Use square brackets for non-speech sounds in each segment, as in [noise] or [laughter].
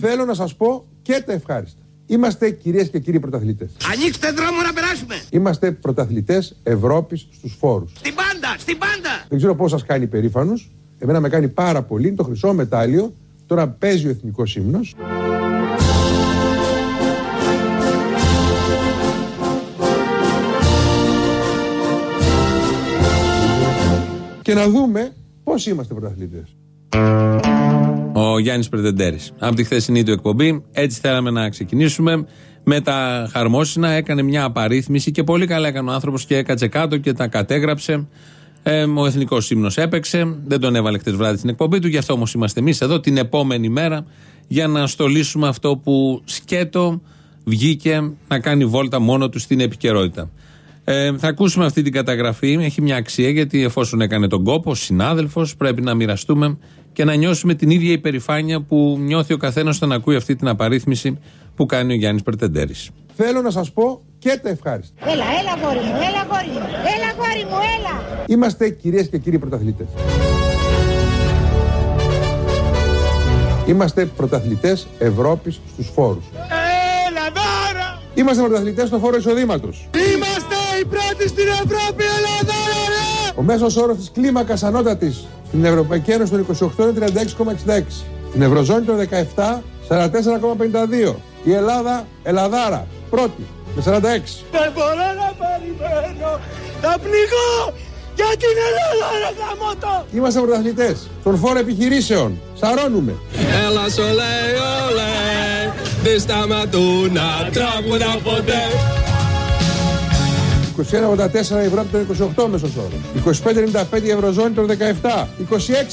Θέλω να σας πω και τα ευχάριστα. Είμαστε κυρίες και κύριοι πρωταθλητές. Ανοίξτε δρόμο να περάσουμε. Είμαστε πρωταθλητές Ευρώπης στους φόρους. Στην πάντα, στην πάντα. Δεν ξέρω πώς σας κάνει περήφανους. Εμένα με κάνει πάρα πολύ. Είναι το χρυσό μετάλλιο. Τώρα παίζει ο εθνικός ύμνος. Και να δούμε πώς είμαστε πρωταθλητές. Ο Γιάννης Πρετεντέρη. Από τη χθεσινή του εκπομπή, έτσι θέλαμε να ξεκινήσουμε. Με τα χαρμόσυνα έκανε μια απαρίθμηση και πολύ καλά έκανε ο άνθρωπος και έκατσε κάτω και τα κατέγραψε. Ε, ο εθνικός ύμνο έπαιξε, δεν τον έβαλε χτες βράδυ στην εκπομπή του, γι' αυτό όμως είμαστε εμείς εδώ την επόμενη μέρα για να στολίσουμε αυτό που σκέτο βγήκε να κάνει βόλτα μόνο του στην επικαιρότητα. Ε, θα ακούσουμε αυτή την καταγραφή. Έχει μια αξία γιατί εφόσον έκανε τον κόπο, ο συνάδελφος, πρέπει να μοιραστούμε και να νιώσουμε την ίδια υπερηφάνεια που νιώθει ο καθένας όταν ακούει αυτή την απαρίθμηση που κάνει ο Γιάννης Περτεντέρη. Θέλω να σας πω και τα ευχάριστα. Έλα, έλα γόρι μου, έλα γόρι μου, έλα γόρι μου, έλα. Είμαστε κυρίες και κύριοι πρωταθλητές. Είμαστε πρωταθλητές Ευρώπης στους φόρους. Έλα δώρα. Είμαστε πρωταθλητές στο φόρο εισοδήματος. Είμαστε οι πρώτοι στην Ευρώπη, έλα δώρα. Ο μέσος όρος της κλίμακας ανώτατης στην Ευρωπαϊκή Ένωση των 28 είναι 36,66. Στην Ευρωζώνη των 17, 44,52. Η Ελλάδα, Ελλαδάρα, πρώτη, με 46. Δεν μπορώ να περιμένω. Θα πνιγώ για την Ελλάδα, ρε γαμώτο. Είμαστε πρωταθλητές στον φόρο επιχειρήσεων. Σαρώνουμε. Έλα σου λέει όλε Δεν σταματούν να τραγουδά ποτέ 21,84 η Ευρώπη των 28 μέσος όρος. 25,95 η Ευρωζώνη των 17.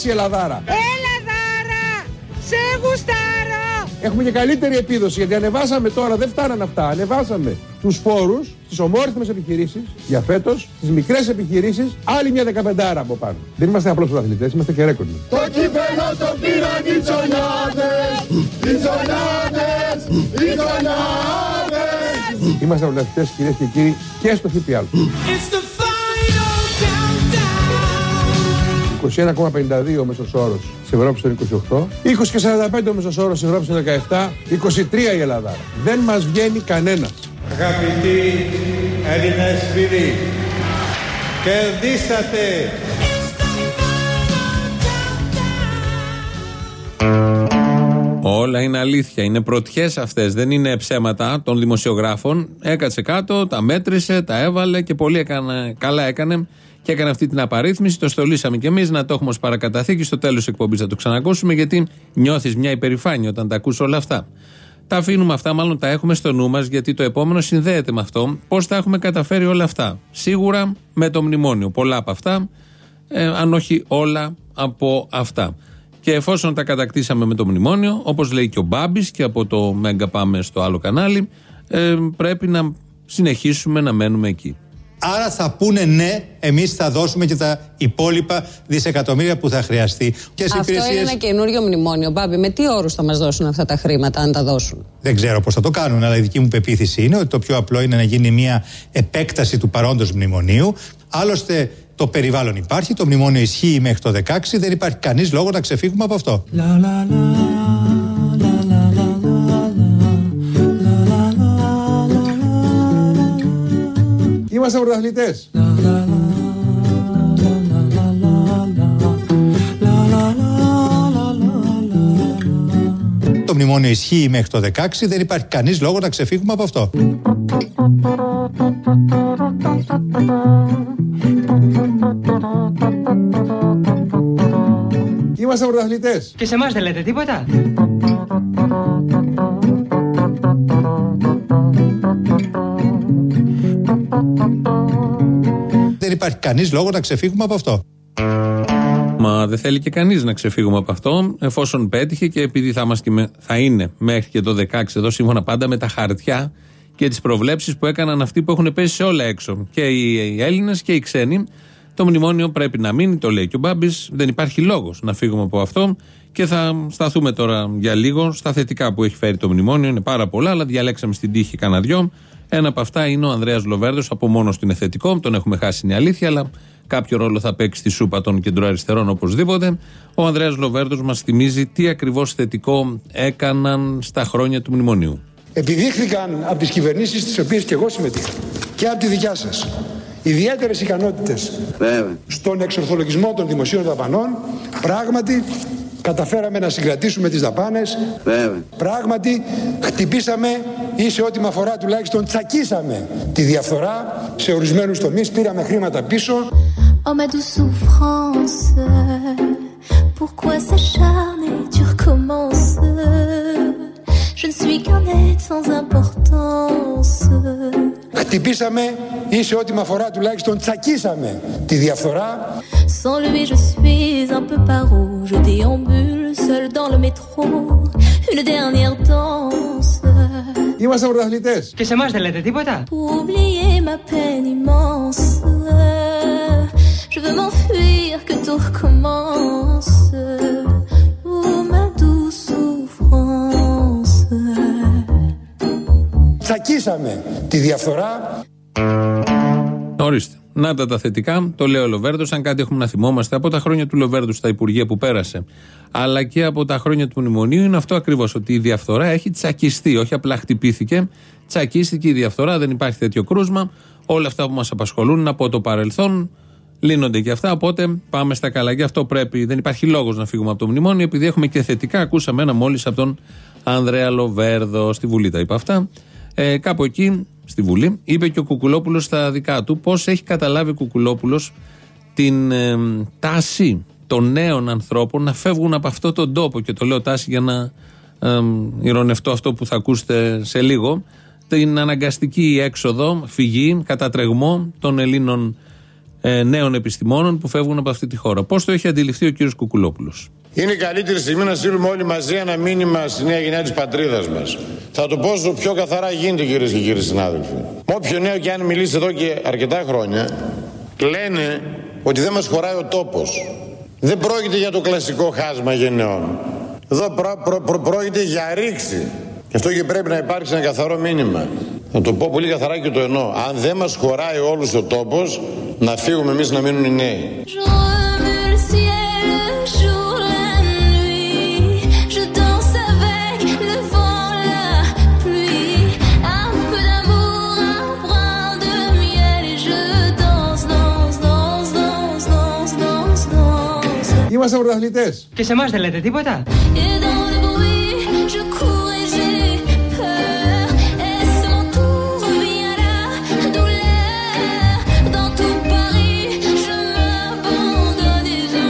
26 η Ελλαδάρα. Έλα δάρα, σε γουστάρω. Έχουμε και καλύτερη επίδοση γιατί ανεβάσαμε τώρα, δεν φτάνανε αυτά. Ανεβάσαμε τους φόρους στις ομόρυθμες επιχειρήσεις για φέτος, στις μικρές επιχειρήσεις, άλλη μια δεκαπεντάρα από πάνω. Δεν είμαστε απλώς πρωταθλητές, είμαστε και ρέκορντ. Το κύπελο το πήραν οι τσονιάδες. Οι τσονιάδες, οι τσονιάδες. Είμαστε πρωταθλητές κυρίες και κύριοι και στο ΦΠΑ. 21,52 ο μέσος όρος της Ευρώπης των 28, 20 και 45 ο μέσος όρος της Ευρώπης των 17, 23 η Ελλάδα. Δεν μας βγαίνει κανένας. Αγαπητοί Έλληνες φίλοι, κερδίσατε Όλα είναι αλήθεια. Είναι πρωτιές αυτές. Δεν είναι ψέματα των δημοσιογράφων. Έκατσε κάτω, τα μέτρησε, τα έβαλε και πολύ έκανε, καλά έκανε και έκανε αυτή την απαρίθμηση. Το στολίσαμε κι εμείς να το έχουμε ως παρακαταθήκη. Στο τέλος εκπομπής θα το ξανακούσουμε γιατί νιώθεις μια υπερηφάνεια όταν τα ακούς όλα αυτά. Τα αφήνουμε αυτά, μάλλον τα έχουμε στο νου μας, γιατί το επόμενο συνδέεται με αυτό. Πώς τα έχουμε καταφέρει όλα αυτά. Σίγουρα με το μνημόνιο. Πολλά από αυτά, ε, αν όχι όλα από αυτά. Και εφόσον τα κατακτήσαμε με το μνημόνιο, όπως λέει και ο Μπάμπης, και από το Μέγκα πάμε στο άλλο κανάλι, ε, πρέπει να συνεχίσουμε να μένουμε εκεί. Άρα θα πούνε ναι, εμείς θα δώσουμε και τα υπόλοιπα δισεκατομμύρια που θα χρειαστεί. Και σε Αυτό είναι υπηρεσίες- ένα καινούριο μνημόνιο. Μπάμπη, με τι όρους θα μας δώσουν αυτά τα χρήματα, αν τα δώσουν; Δεν ξέρω πώς θα το κάνουν, αλλά η δική μου πεποίθηση είναι ότι το πιο απλό είναι να γίνει μια επέκταση του παρόντος μνημονίου. Άλλωστε, το περιβάλλον υπάρχει, το μνημόνιο ισχύει μέχρι το 16, δεν υπάρχει κανείς λόγος να ξεφύγουμε από αυτό. Είμαστε πρωταθλητές. Το μνημόνιο ισχύει μέχρι το 16, δεν υπάρχει κανείς λόγος να ξεφύγουμε από αυτό. Είμαστε πρωταθλητές. Και σε εμάς δεν λέτε τίποτα. Υπάρχει κανείς λόγο να ξεφύγουμε από αυτό. Μα δεν θέλει και κανείς να ξεφύγουμε από αυτό, εφόσον πέτυχε και επειδή θα, είμαστε και με- θα είναι μέχρι και το 16 εδώ, σύμφωνα πάντα με τα χαρτιά και τις προβλέψεις που έκαναν αυτοί που έχουν πέσει σε όλα έξω. Και οι, οι Έλληνες και οι ξένοι. Το μνημόνιο πρέπει να μείνει, το λέει και ο Μπάμπης. Δεν υπάρχει λόγος να φύγουμε από αυτό. Και θα σταθούμε τώρα για λίγο στα θετικά που έχει φέρει το μνημόνιο. Είναι πάρα πολλά, αλλά διαλέξαμε στην τύχη κανένα δυο. Ένα από αυτά είναι ο Ανδρέας Λοβέρδος. Από μόνο του είναι θετικό, τον έχουμε χάσει, είναι αλήθεια, αλλά κάποιο ρόλο θα παίξει στη σούπα των κεντροαριστερών οπωσδήποτε. Ο Ανδρέας Λοβέρδος μας θυμίζει τι ακριβώς θετικό έκαναν στα χρόνια του μνημονίου. Επιδείχθηκαν από τις κυβερνήσεις τις οποίες και εγώ συμμετείχα και από τη δικιά σας ιδιαίτερες ικανότητες στον εξορθολογισμό των δημοσίων δαπανών πράγματι καταφέραμε να συγκρατήσουμε τις δαπάνες. Πράγματι χτυπήσαμε ή σε ό,τι με αφορά τουλάχιστον τσακίσαμε τη διαφθορά. Σε ορισμένους τομείς πήραμε χρήματα πίσω. Oh ma douce souffrance, pourquoi s'acharner, tu recommences sans importance. Χτυπήσαμε ή σε ό,τι με αφορά τουλάχιστον τσακίσαμε τη διαφθορά. Sans lui, je suis un peu paro. Je déambule seul dans le métro. Une dernière danse. Είμαστε πρωταθλητές. Και σε εμάς δεν λέτε τίποτα. Pour oublier ma peine immense. Je veux m'enfuir, que tout recommence. Τσακίσαμε τη διαφθορά. Ορίστε. Να τα τα θετικά, το λέει ο Λοβέρδος. Αν κάτι έχουμε να θυμόμαστε από τα χρόνια του Λοβέρδου στα Υπουργεία που πέρασε, αλλά και από τα χρόνια του Μνημονίου, είναι αυτό ακριβώς. Ότι η διαφθορά έχει τσακιστεί. Όχι απλά χτυπήθηκε, τσακίστηκε η διαφθορά, δεν υπάρχει τέτοιο κρούσμα. Όλα αυτά που μας απασχολούν από το παρελθόν λύνονται και αυτά. Οπότε πάμε στα καλά. Γι' αυτό πρέπει, δεν υπάρχει λόγος να φύγουμε από το Μνημόνιο, επειδή έχουμε και θετικά. Ακούσαμε ένα μόλις από τον Ανδρέα Λοβέρδο στη Βουλή τα είπα αυτά. Ε, κάπου εκεί στη Βουλή είπε και ο Κουκουλόπουλος στα δικά του πώς έχει καταλάβει ο Κουκουλόπουλος την ε, τάση των νέων ανθρώπων να φεύγουν από αυτό τον τόπο. Και το λέω τάση για να ε, ηρωνευτώ αυτό που θα ακούσετε σε λίγο. Την αναγκαστική έξοδο, φυγή, κατατρεγμό των Ελλήνων ε, νέων επιστημόνων που φεύγουν από αυτή τη χώρα. Πώς το έχει αντιληφθεί ο κύριος Κουκουλόπουλος; Είναι η καλύτερη στιγμή να στείλουμε όλοι μαζί ένα μήνυμα στη νέα γενιά της πατρίδας μας. Θα το πω όσο πιο καθαρά γίνεται, κυρίες και κύριοι συνάδελφοι. Με όποιο νέο και αν μιλήσει εδώ και αρκετά χρόνια, λένε ότι δεν μας χωράει ο τόπος. Δεν πρόκειται για το κλασικό χάσμα γενναιών. Εδώ προ, προ, προ, πρόκειται για ρήξη. Γι' αυτό και πρέπει να υπάρξει ένα καθαρό μήνυμα. Να το πω πολύ καθαρά και το εννοώ. Αν δεν μας χωράει όλους ο τόπος, να φύγουμε εμείς να μείνουν οι νέοι.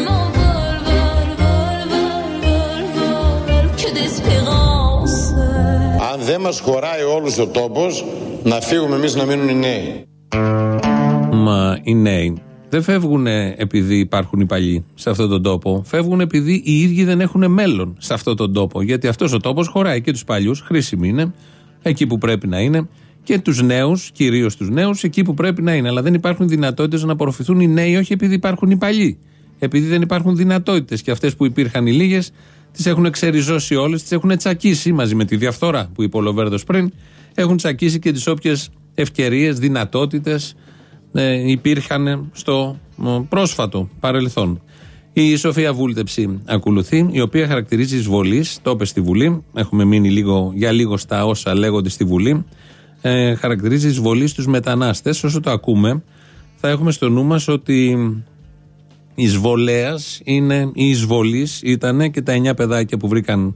M'envole, vole, vole, vole, vole, vole. Que d'espérance. Αν δεν μας χωράει όλους ο τόπος, να φύγουμε εμείς να μείνουν οι νέοι. Μα οι νέοι δεν φεύγουν επειδή υπάρχουν οι παλιοί σε αυτόν τον τόπο. Φεύγουν επειδή οι ίδιοι δεν έχουν μέλλον σε αυτόν τον τόπο. Γιατί αυτός ο τόπος χωράει και τους παλιούς, χρήσιμοι είναι, εκεί που πρέπει να είναι, και τους νέους, κυρίως τους νέους, εκεί που πρέπει να είναι. Αλλά δεν υπάρχουν δυνατότητες να απορροφηθούν οι νέοι, όχι επειδή υπάρχουν οι παλιοί. Επειδή δεν υπάρχουν δυνατότητες. Και αυτές που υπήρχαν οι λίγες, τις έχουν ξεριζώσει όλες, τις έχουν τσακίσει μαζί με τη διαφθορά που είπε ο Λοβέρδος πριν. Έχουν τσακίσει και τις όποιες ευκαιρίες, δυνατότητες ε, υπήρχαν στο ε, πρόσφατο παρελθόν. Η Σοφία Βούλτεψη ακολουθεί, η οποία χαρακτηρίζει εισβολής, το είπε στη Βουλή. Έχουμε μείνει λίγο, για λίγο στα όσα λέγονται στη Βουλή. Ε, χαρακτηρίζει εισβολής στου μετανάστες. Όσο το ακούμε, θα έχουμε στο νου μας ότι εισβολέας είναι, η εισβολής ήταν και τα εννιά παιδάκια που βρήκαν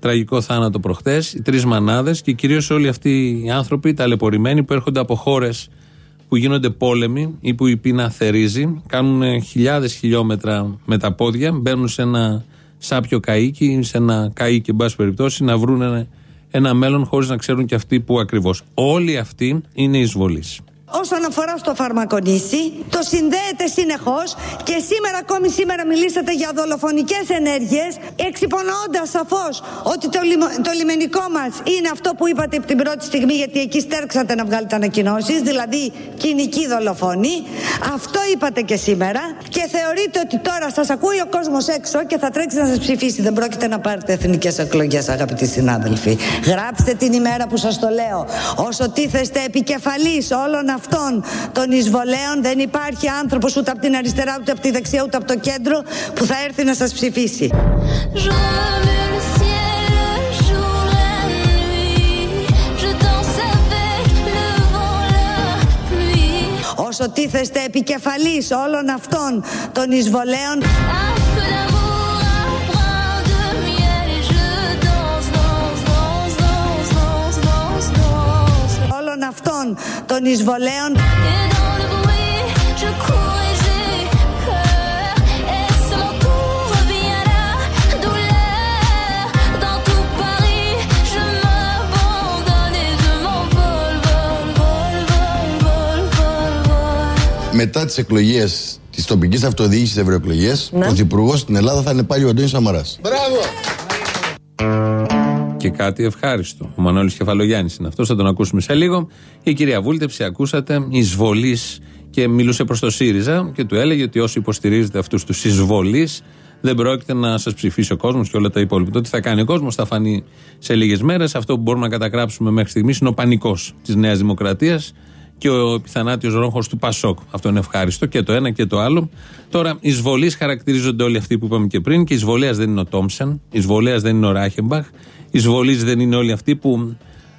τραγικό θάνατο προχτές, οι τρεις μανάδες και κυρίως όλοι αυτοί οι άνθρωποι ταλαιπωρημένοι που έρχονται από χώρες που γίνονται πόλεμοι ή που η πείνα θερίζει, κάνουν χιλιάδες χιλιόμετρα με τα πόδια, μπαίνουν σε ένα σάπιο καίκι, σε ένα καίκι, εν πάση περιπτώσει, να βρουν ένα, ένα μέλλον χωρίς να ξέρουν και αυτοί που ακριβώς. Όλοι αυτοί είναι εισβολείς. Όσον αφορά στο φαρμακονήσι, το συνδέεται συνεχώς και σήμερα, ακόμη σήμερα, μιλήσατε για δολοφονικές ενέργειες, εξυπονοώντα σαφώς ότι το, λιμο- το λιμενικό μας είναι αυτό που είπατε από την πρώτη στιγμή, γιατί εκεί στέρξατε να βγάλετε ανακοινώσεις, δηλαδή κοινική δολοφόνη. Αυτό είπατε και σήμερα. Και θεωρείτε ότι τώρα σας ακούει ο κόσμος έξω και θα τρέξει να σας ψηφίσει. Δεν πρόκειται να πάρετε εθνικές εκλογές, αγαπητοί συνάδελφοι. Γράψτε την ημέρα που σας το λέω. Όσο τίθεστε επικεφαλής όλων αυτών των εισβολέων, δεν υπάρχει άνθρωπος ούτε από την αριστερά, ούτε από τη δεξιά, ούτε από το κέντρο που θα έρθει να σας ψηφίσει. Je remue le ciel, le jour, la nuit. Je danse avec le vent, la pluie. Όσο τίθεστε επικεφαλής όλων αυτών των εισβολέων vole, vole, vole, vole. μετά τις εκλογές της τοπικής αυτοδιοίκησης ευρωεκλογές, ναι. πρωθυπουργός στην Ελλάδα θα είναι πάλι ο Αντώνης Σαμαράς. Μπράβο! Και κάτι ευχάριστο. Ο Μανώλης Κεφαλογιάννης είναι αυτός, θα τον ακούσουμε σε λίγο. Η κυρία Βούλτεψη, ακούσατε, εισβολή και μιλούσε προς το ΣΥΡΙΖΑ και του έλεγε ότι όσοι υποστηρίζετε αυτούς τους εισβολεί, δεν πρόκειται να σας ψηφίσει ο κόσμος και όλα τα υπόλοιπα. Το τι θα κάνει ο κόσμος θα φανεί σε λίγες μέρες. Αυτό που μπορούμε να καταγράψουμε μέχρι στιγμής είναι ο πανικός της Νέας Δημοκρατίας και ο επιθανάτιο ρόχος του Πασόκ. Αυτό είναι ευχάριστο και το ένα και το άλλο. Τώρα, εισβολή χαρακτηρίζονται όλοι αυτοί που είπαμε και πριν και εισβολέα δεν είναι ο Τόμψεν, εισβολέα δεν είναι ο Ράχεμπαχ, εισβολής δεν είναι όλοι αυτοί που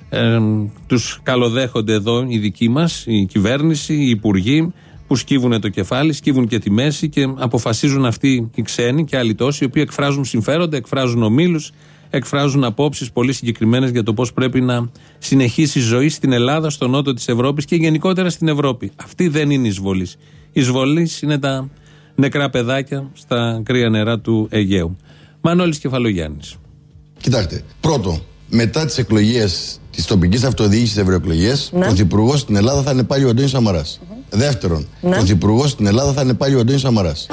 ε, τους καλοδέχονται εδώ οι δικοί μας, η κυβέρνηση, οι υπουργοί, που σκύβουν το κεφάλι, σκύβουν και τη μέση και αποφασίζουν αυτοί οι ξένοι και άλλοι τόσοι, οι οποίοι εκφράζουν συμφέροντα, εκφράζουν ομίλους, εκφράζουν απόψεις πολύ συγκεκριμένες για το πώς πρέπει να συνεχίσει η ζωή στην Ελλάδα, στο νότο της Ευρώπης και γενικότερα στην Ευρώπη. Αυτή δεν είναι εισβολής. Εισβολής είναι τα νεκρά παιδάκια στα κρύα νερά του Αιγαίου. Μανώλης Κεφαλογιάννης. Κοιτάξτε, πρώτο, μετά τις εκλογές τη τοπική αυτοδιοίκηση ευρωεκλογές, ναι. πρωθυπουργός στην Ελλάδα θα είναι πάλι ο Αντώνη Σαμαράς. Δεύτερον, ναι. πρωθυπουργός στην Ελλάδα θα είναι πάλι ο Αντώνη Σαμαράς.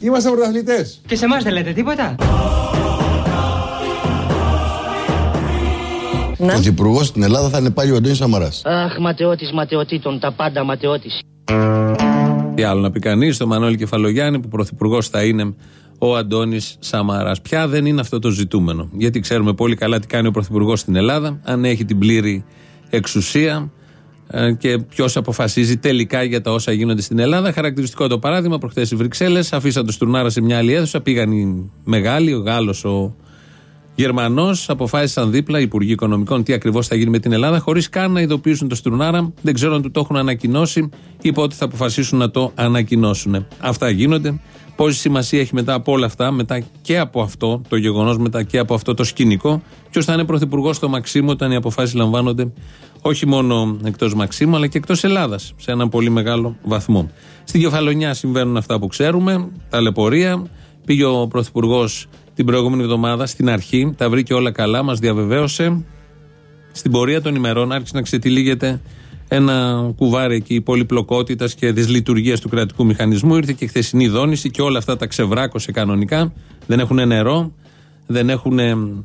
Είμαστε πρωταθλητές. Και σε εμάς δεν λέτε τίποτα; Ναι. Πρωθυπουργός στην Ελλάδα θα είναι πάλι ο Αντώνη Σαμαράς. Αχ, ματαιώτης ματαιωτήτων, τα πάντα ματαιώτης. Τι άλλο να πει κανείς, στο Μανώλη Κεφαλογιάννη που πρωθυπουργός θα είναι ο Αντώνης Σαμαράς. Πια δεν είναι αυτό το ζητούμενο. Γιατί ξέρουμε πολύ καλά τι κάνει ο πρωθυπουργός στην Ελλάδα, αν έχει την πλήρη εξουσία ε, και ποιος αποφασίζει τελικά για τα όσα γίνονται στην Ελλάδα. Χαρακτηριστικό το παράδειγμα, προχθές οι Βρυξέλλες αφήσαν το Στουρνάρα σε μια άλλη αίθουσα, πήγαν οι μεγάλοι, ο Γάλλος, ο Γερμανός, αποφάσισαν δίπλα οι Υπουργοί Οικονομικών τι ακριβώς θα γίνει με την Ελλάδα, χωρίς καν να ειδοποιήσουν το Στουρνάρα. Δεν ξέρω αν του το έχουν ανακοινώσει. Είπε ότι θα αποφασίσουν να το ανακοινώσουν. Αυτά γίνονται. Πόση σημασία έχει μετά από όλα αυτά, μετά και από αυτό το γεγονός, μετά και από αυτό το σκηνικό, ποιος θα είναι πρωθυπουργός στο Μαξίμου όταν οι αποφάσεις λαμβάνονται όχι μόνο εκτός Μαξίμου, αλλά και εκτός Ελλάδας, σε έναν πολύ μεγάλο βαθμό. Στην Κεφαλονιά συμβαίνουν αυτά που ξέρουμε, ταλαιπωρία. Πήγε ο πρωθυπουργός την προηγούμενη εβδομάδα στην αρχή, τα βρήκε όλα καλά, μας διαβεβαίωσε. Στην πορεία των ημερών άρχισε να ξετυλίγεται ένα κουβάρι εκεί πολυπλοκότητας και δυσλειτουργίας του κρατικού μηχανισμού. Ήρθε και χθεσινή δόνηση και όλα αυτά τα ξεβράκωσε κανονικά. Δεν έχουν νερό, δεν έχουν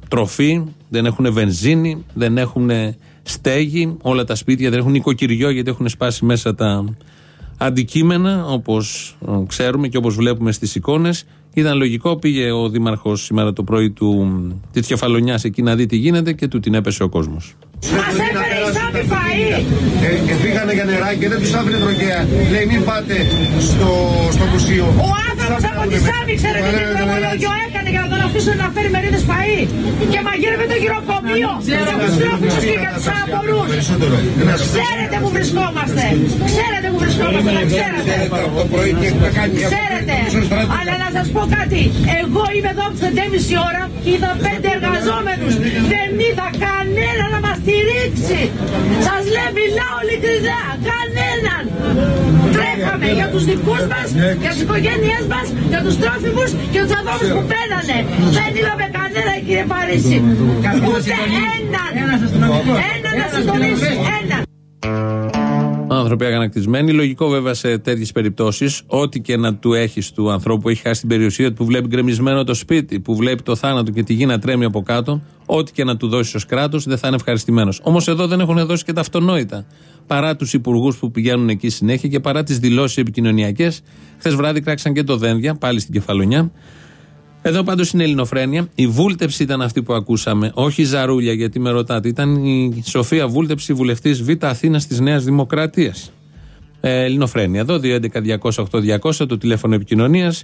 τροφή, δεν έχουν βενζίνη, δεν έχουν στέγη. Όλα τα σπίτια δεν έχουν οικοκυριό γιατί έχουν σπάσει μέσα τα αντικείμενα όπως ξέρουμε και όπως βλέπουμε στις εικόνες. Ήταν λογικό, πήγε ο Δήμαρχος σήμερα το πρωί της Κεφαλονιάς εκεί να δει τι γίνεται και του την έπεσε ο κόσμος. Μας έφερε η Σάβη φαΐ. Ε, και πήγανε για νεράκι και δεν τους άφηνε τροχέα. Λέει μην πάτε στο, στο μουσείο. Ο άνθρωπος από τη Σάβη, ξέρετε τι δρομολόγιο έκανε για να τον αφήσουν να φέρει μερίδες φαΐ. Και μαγείρευε το γυροκομείο. Για τους τρόφιμους και για τους αναπορούς. Ξέρετε που βρισκόμαστε. Ξέρετε που βρισκόμαστε, να ξέρετε. Ξέρετε. Αλλά να σας πω κάτι. Εγώ είμαι εδώ από τις 5.30 ώρα και είδα πέντε εργαζόμενους. Δεν είδα κανένα να μας στηρίξει. Σας λέω, μιλάω ειλικρινά. Κανέναν. Τρέχαμε, για τους δικούς μας, για τις οικογένειές μας, για τους τρόφιμους και τους ανθρώπους που πένανε. Δεν είδαμε κανένα κύριε Παρίσι. Ούτε έναν. Έναν να συντονίσει. Έναν. Άνθρωποι αγανακτισμένοι. Λογικό βέβαια σε τέτοιες περιπτώσεις, ό,τι και να του έχεις του ανθρώπου που έχει χάσει την περιουσία του, που βλέπει γκρεμισμένο το σπίτι, που βλέπει το θάνατο και τη γη να τρέμει από κάτω, ό,τι και να του δώσει ως κράτος, δεν θα είναι ευχαριστημένος. Όμως εδώ δεν έχουν δώσει και τα αυτονόητα. Παρά τους υπουργούς που πηγαίνουν εκεί συνέχεια και παρά τις δηλώσεις επικοινωνιακές, χθες βράδυ κράξαν και το δένδια, πάλι στην κεφαλονιά. Εδώ πάντως είναι ελληνοφρένεια. Η βούλτεψη ήταν αυτή που ακούσαμε, όχι η ζαρούλια, γιατί με ρωτάτε. Ήταν η Σοφία Βούλτεψη, βουλευτής Β' Αθήνας της Νέας Δημοκρατίας. Ε, ελληνοφρένεια. Εδώ 2.11.200.8.200 το τηλέφωνο επικοινωνίας.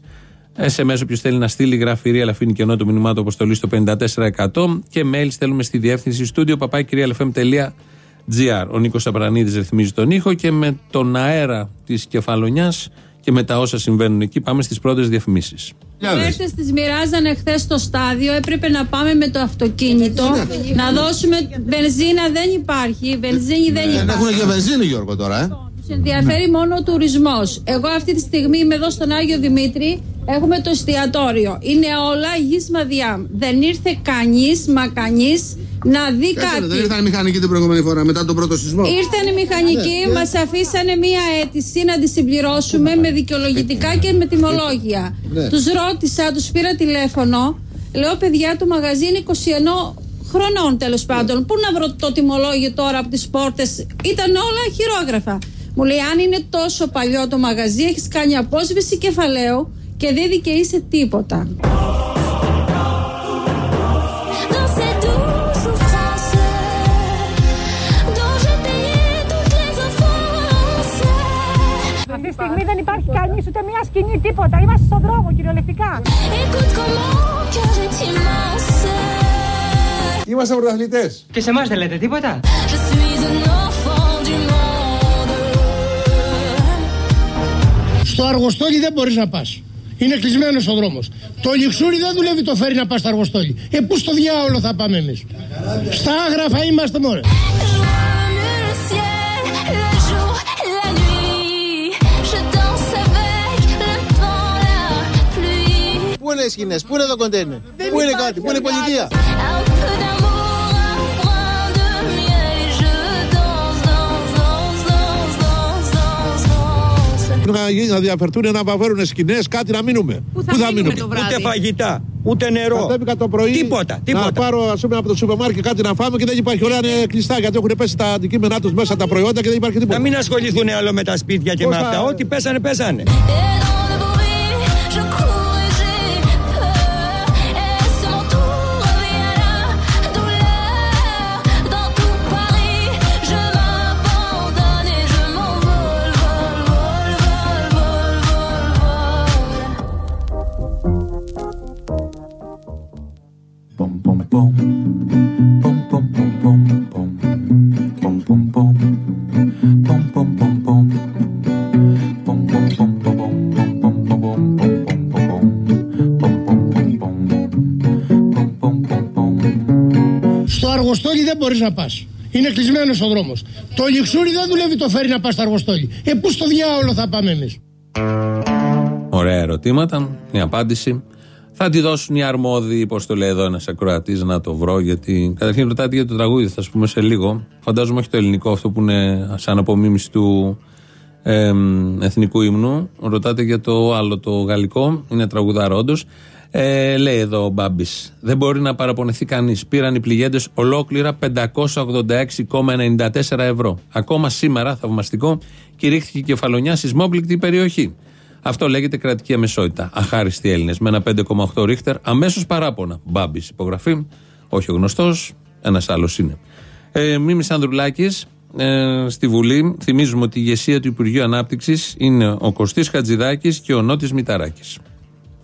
SMS όποιος θέλει να στείλει γραφειρή, αλλά αφήνει κενό το μηνυμά του αποστολής στο 54% και mail στέλνουμε στη διεύθυνση στούντιο παπάκυριαλεφm.gr. Ο Νίκος Απρανίδης ρυθμίζει τον ήχο και με τον αέρα της κεφαλονιάς και με τα όσα συμβαίνουν εκεί πάμε στις πρώτες διαφημίσεις. Οι παίχτε τη μοιράζανε χθες στο στάδιο. Έπρεπε να πάμε με το αυτοκίνητο. Να δώσουμε. Βενζίνα δεν υπάρχει. Βενζίνη δεν Δεν έχουν υπάρχει. και βενζίνη, Γιώργο, τώρα, ε. Του ενδιαφέρει μόνο ο τουρισμός. Εγώ αυτή τη στιγμή είμαι εδώ στον Άγιο Δημήτρη. Έχουμε το εστιατόριο. Είναι όλα γη μαδιά. Δεν ήρθε κανείς, μα κανείς να δει Κάτσε, κάτι. Δεν ήρθαν οι μηχανικοί την προηγούμενη φορά μετά τον πρώτο σεισμό. Ήρθαν οι μηχανικοί, Ναι, ναι. μας αφήσανε μία αίτηση να τη συμπληρώσουμε με δικαιολογητικά και με τιμολόγια. Ναι. Τους ρώτησα, τους πήρα τηλέφωνο. Λέω, παιδιά, το μαγαζί είναι 21 χρονών τέλος πάντων. Πού να βρω το τιμολόγιο τώρα από τις πόρτες; Ήταν όλα χειρόγραφα. Μου λέει, αν είναι τόσο παλιό το μαγαζί, έχεις κάνει απόσβεση κεφαλαίου και δεν δικαιείσαι τίποτα. Dans ces douces souffrances dont j'ai payé toutes les offenses. Αυτή τη στιγμή δεν υπάρχει κανείς ούτε μια σκηνή τίποτα. Είμαστε στον δρόμο κυριολεκτικά. Écoute comment mon cœur est immense. Είμαστε πρωταθλητές. Και σε εμάς δεν λέτε τίποτα. Στο αργοστόλι δεν μπορείς να πας. Είναι κλεισμένος ο δρόμος. Το λιξούρι δεν δουλεύει το φέρει να πας στο αργοστόλι. Ε, πού στο διάολο θα πάμε εμείς. Στα άγραφα είμαστε μόνο. Le ciel, le jour, la nuit. Je danse avec le vent, la pluie. Πού είναι οι σκηνές, πού είναι το κοντέινερ, πού είναι κάτι, πού είναι η πολιτεία; Να, γι- να διαφερθούν, να βαβέρουν σκηνές, κάτι να μείνουμε. Πού θα, μείνουμε. Ούτε φαγητά, ούτε νερό. Κατέβηκα το πρωί Τίποτα, τίποτα. να πάρω ας πούμε, από το σούπερ μάρκετ κάτι να φάμε και δεν υπάρχει. Όλα είναι κλειστά γιατί έχουν πέσει τα αντικείμενά τους μέσα τα προϊόντα και δεν υπάρχει τίποτα. Να μην ασχοληθούν άλλο με τα σπίτια και Πώς με θα- αυτά. Ό,τι πέσανε, πέσανε. Et δεν μπορείς να πας. Είναι κλεισμένος ο δρόμος. Το λιξούρι δεν δουλεύει το φέρει να πας στο αργοστόλι. Ε, πού στο διάολο θα πάμε εμείς; Ωραία ερωτήματα. Η απάντηση. Θα τη δώσουν οι αρμόδιοι, πώς το λέει εδώ ένας ακροατής, να το βρω. Γιατί καταρχήν ρωτάτε για το τραγούδι, θα σας πούμε σε λίγο. Φαντάζομαι όχι το ελληνικό, αυτό που είναι σαν απομίμηση του εμ, εθνικού ύμνου. Ρωτάτε για το άλλο, το γαλλικό. Είναι τραγουδάρο, όντως. Ε, λέει εδώ ο Μπάμπης. Δεν μπορεί να παραπονεθεί κανείς. Πήραν οι πληγέντες ολόκληρα 586,94 ευρώ. Ακόμα σήμερα, θαυμαστικό, κηρύχθηκε η κεφαλονιά σεισμόπληκτη περιοχή. Αυτό λέγεται κρατική αμεσότητα. Αχάριστοι Έλληνες. Με ένα 5,8 ρίχτερ, αμέσως παράπονα. Μπάμπης υπογραφή. Όχι ο γνωστός, ένας άλλος είναι. Ε, Μίμης Ανδρουλάκης, ε, στη Βουλή, θυμίζουμε ότι η ηγεσία του Υπουργείου Ανάπτυξης είναι ο Κωστής Χατζηδάκης και ο Νότης Μηταράκης.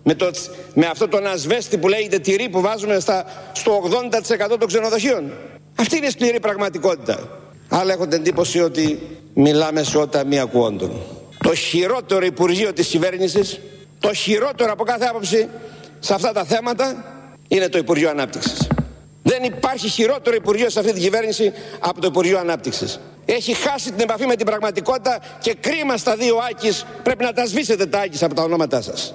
Με, το, με αυτό τον ασβέστη που λέγεται τυρί που βάζουμε στα, στο 80% των ξενοδοχείων. Αυτή είναι η σκληρή πραγματικότητα. Αλλά έχω την εντύπωση ότι μιλάμε σε ότα μη ακούοντων. Το χειρότερο Υπουργείο της κυβέρνησης, το χειρότερο από κάθε άποψη σε αυτά τα θέματα είναι το Υπουργείο Ανάπτυξης. Δεν υπάρχει χειρότερο Υπουργείο σε αυτή την κυβέρνηση από το Υπουργείο Ανάπτυξης. Έχει χάσει την επαφή με την πραγματικότητα και κρίμα στα δύο Άκης. Πρέπει να τα σβήσετε τα Άκης από τα ονόματά σας.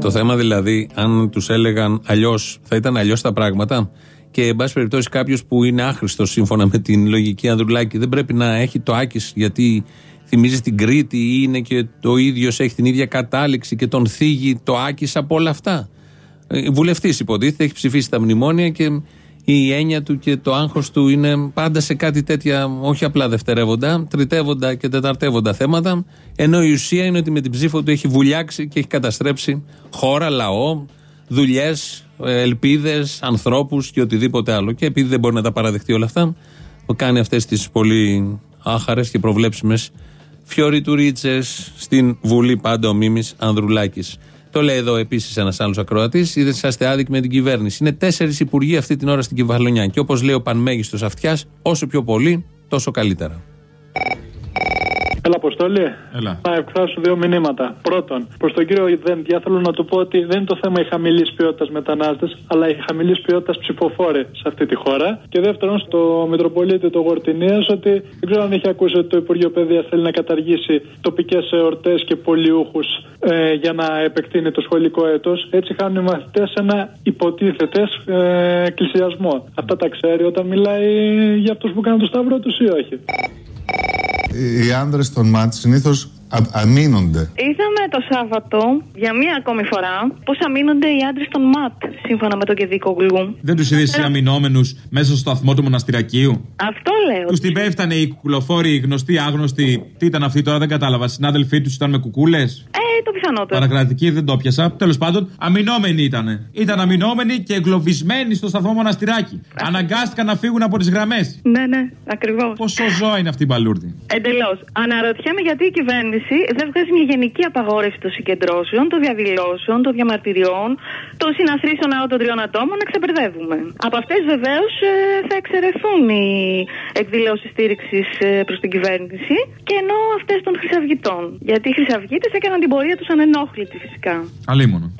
Το θέμα δηλαδή, αν τους έλεγαν αλλιώς, θα ήταν αλλιώς τα πράγματα; Και εν πάση περιπτώσει, κάποιος που είναι άχρηστος σύμφωνα με την λογική Ανδρουλάκη δεν πρέπει να έχει το άκη γιατί θυμίζει την Κρήτη ή είναι και το ίδιος, έχει την ίδια κατάληξη και τον θίγει το άκη από όλα αυτά. Βουλευτής υποτίθεται, έχει ψηφίσει τα μνημόνια και η έννοια του και το άγχος του είναι πάντα σε κάτι τέτοια, όχι απλά δευτερεύοντα, τριτεύοντα και τεταρτεύοντα θέματα. Ενώ η ουσία είναι ότι με την ψήφο του έχει βουλιάξει και έχει καταστρέψει χώρα, λαό, δουλειές, ελπίδες, ανθρώπους και οτιδήποτε άλλο. Και επειδή δεν μπορεί να τα παραδεχτεί όλα αυτά, κάνει αυτές τις πολύ άχαρες και προβλέψιμες φιωριτουρίτσε στην Βουλή πάντα ο Μίμης Ανδρουλάκης. Το λέει εδώ επίσης ένας άλλος ακροατής. Είδες, είσαστε άδικοι με την κυβέρνηση. Είναι τέσσερις υπουργοί αυτή την ώρα στην Κυβαλονιά. Και όπως λέει ο πανμέγιστος αυτιάς, όσο πιο πολύ, τόσο καλύτερα. Έλα, Αποστόλη. Έλα. Να εκφράσω δύο μηνύματα. Πρώτον, προς τον κύριο Δένδια θέλω να του πω ότι δεν είναι το θέμα οι χαμηλής ποιότητας μετανάστες, αλλά οι χαμηλής ποιότητας ψηφοφόροι σε αυτή τη χώρα. Και δεύτερον, στο Μητροπολίτη του Γορτινίας, ότι δεν ξέρω αν έχει ακούσει ότι το Υπουργείο Παιδείας θέλει να καταργήσει τοπικές εορτές και πολιούχους ε, για να επεκτείνει το σχολικό έτος. Έτσι χάνουν οι μαθητές ένα υποτίθεται ε, εκκλησιασμό. Αυτά τα ξέρει όταν μιλάει για αυτούς που κάνουν το σταυρό τους ή όχι. Οι άντρε των ΜΑΤ συνήθως αμήνονται. Είδαμε το Σάββατο για μία ακόμη φορά πώς αμήνονται οι άντρες των ΜΑΤ, σύμφωνα με τον Κεδίκο Γλου. Δεν τους είδες οι αμυνόμενους μέσα στο σταθμό του μοναστηρακίου. Αυτό λέω. Τους την πέφτανε οι κουκουλοφόροι, οι γνωστοί, άγνωστοι. Τι ήταν αυτοί τώρα, δεν κατάλαβα. Συνάδελφοί τους ήταν με κουκούλες; Ε, το πιθανότερο. Παρακρατική δεν το πιασα. Τέλος πάντων, αμυνόμενοι ήταν. Ήταν αμυνόμενοι και εγκλωβισμένοι στο σταθμό μοναστηράκι. Αναγκάστηκαν να φύγουν από τις γραμμές. Ναι, ναι, ακριβώς. Πόσο ζώα είναι αυτή η μπαλούρδη; Εντελώς. Αναρωτιέμαι γιατί η κυβέρνηση δεν βγάζει μια γενική απαγόρευση των συγκεντρώσεων, των διαδηλώσεων, των διαμαρτυριών, των συναθρήσεων ναό των τριών ατόμων να ξεπερδεύουμε. Από αυτές βεβαίως θα εξαιρεθούν οι εκδηλώσεις στήριξης προς την κυβέρνηση και ενώ αυτές των χρυσαυγητών. Γιατί οι χρυσαυγίτε έκαναν την πορεία τους ανενόχλητη φυσικά. Αλίμονο.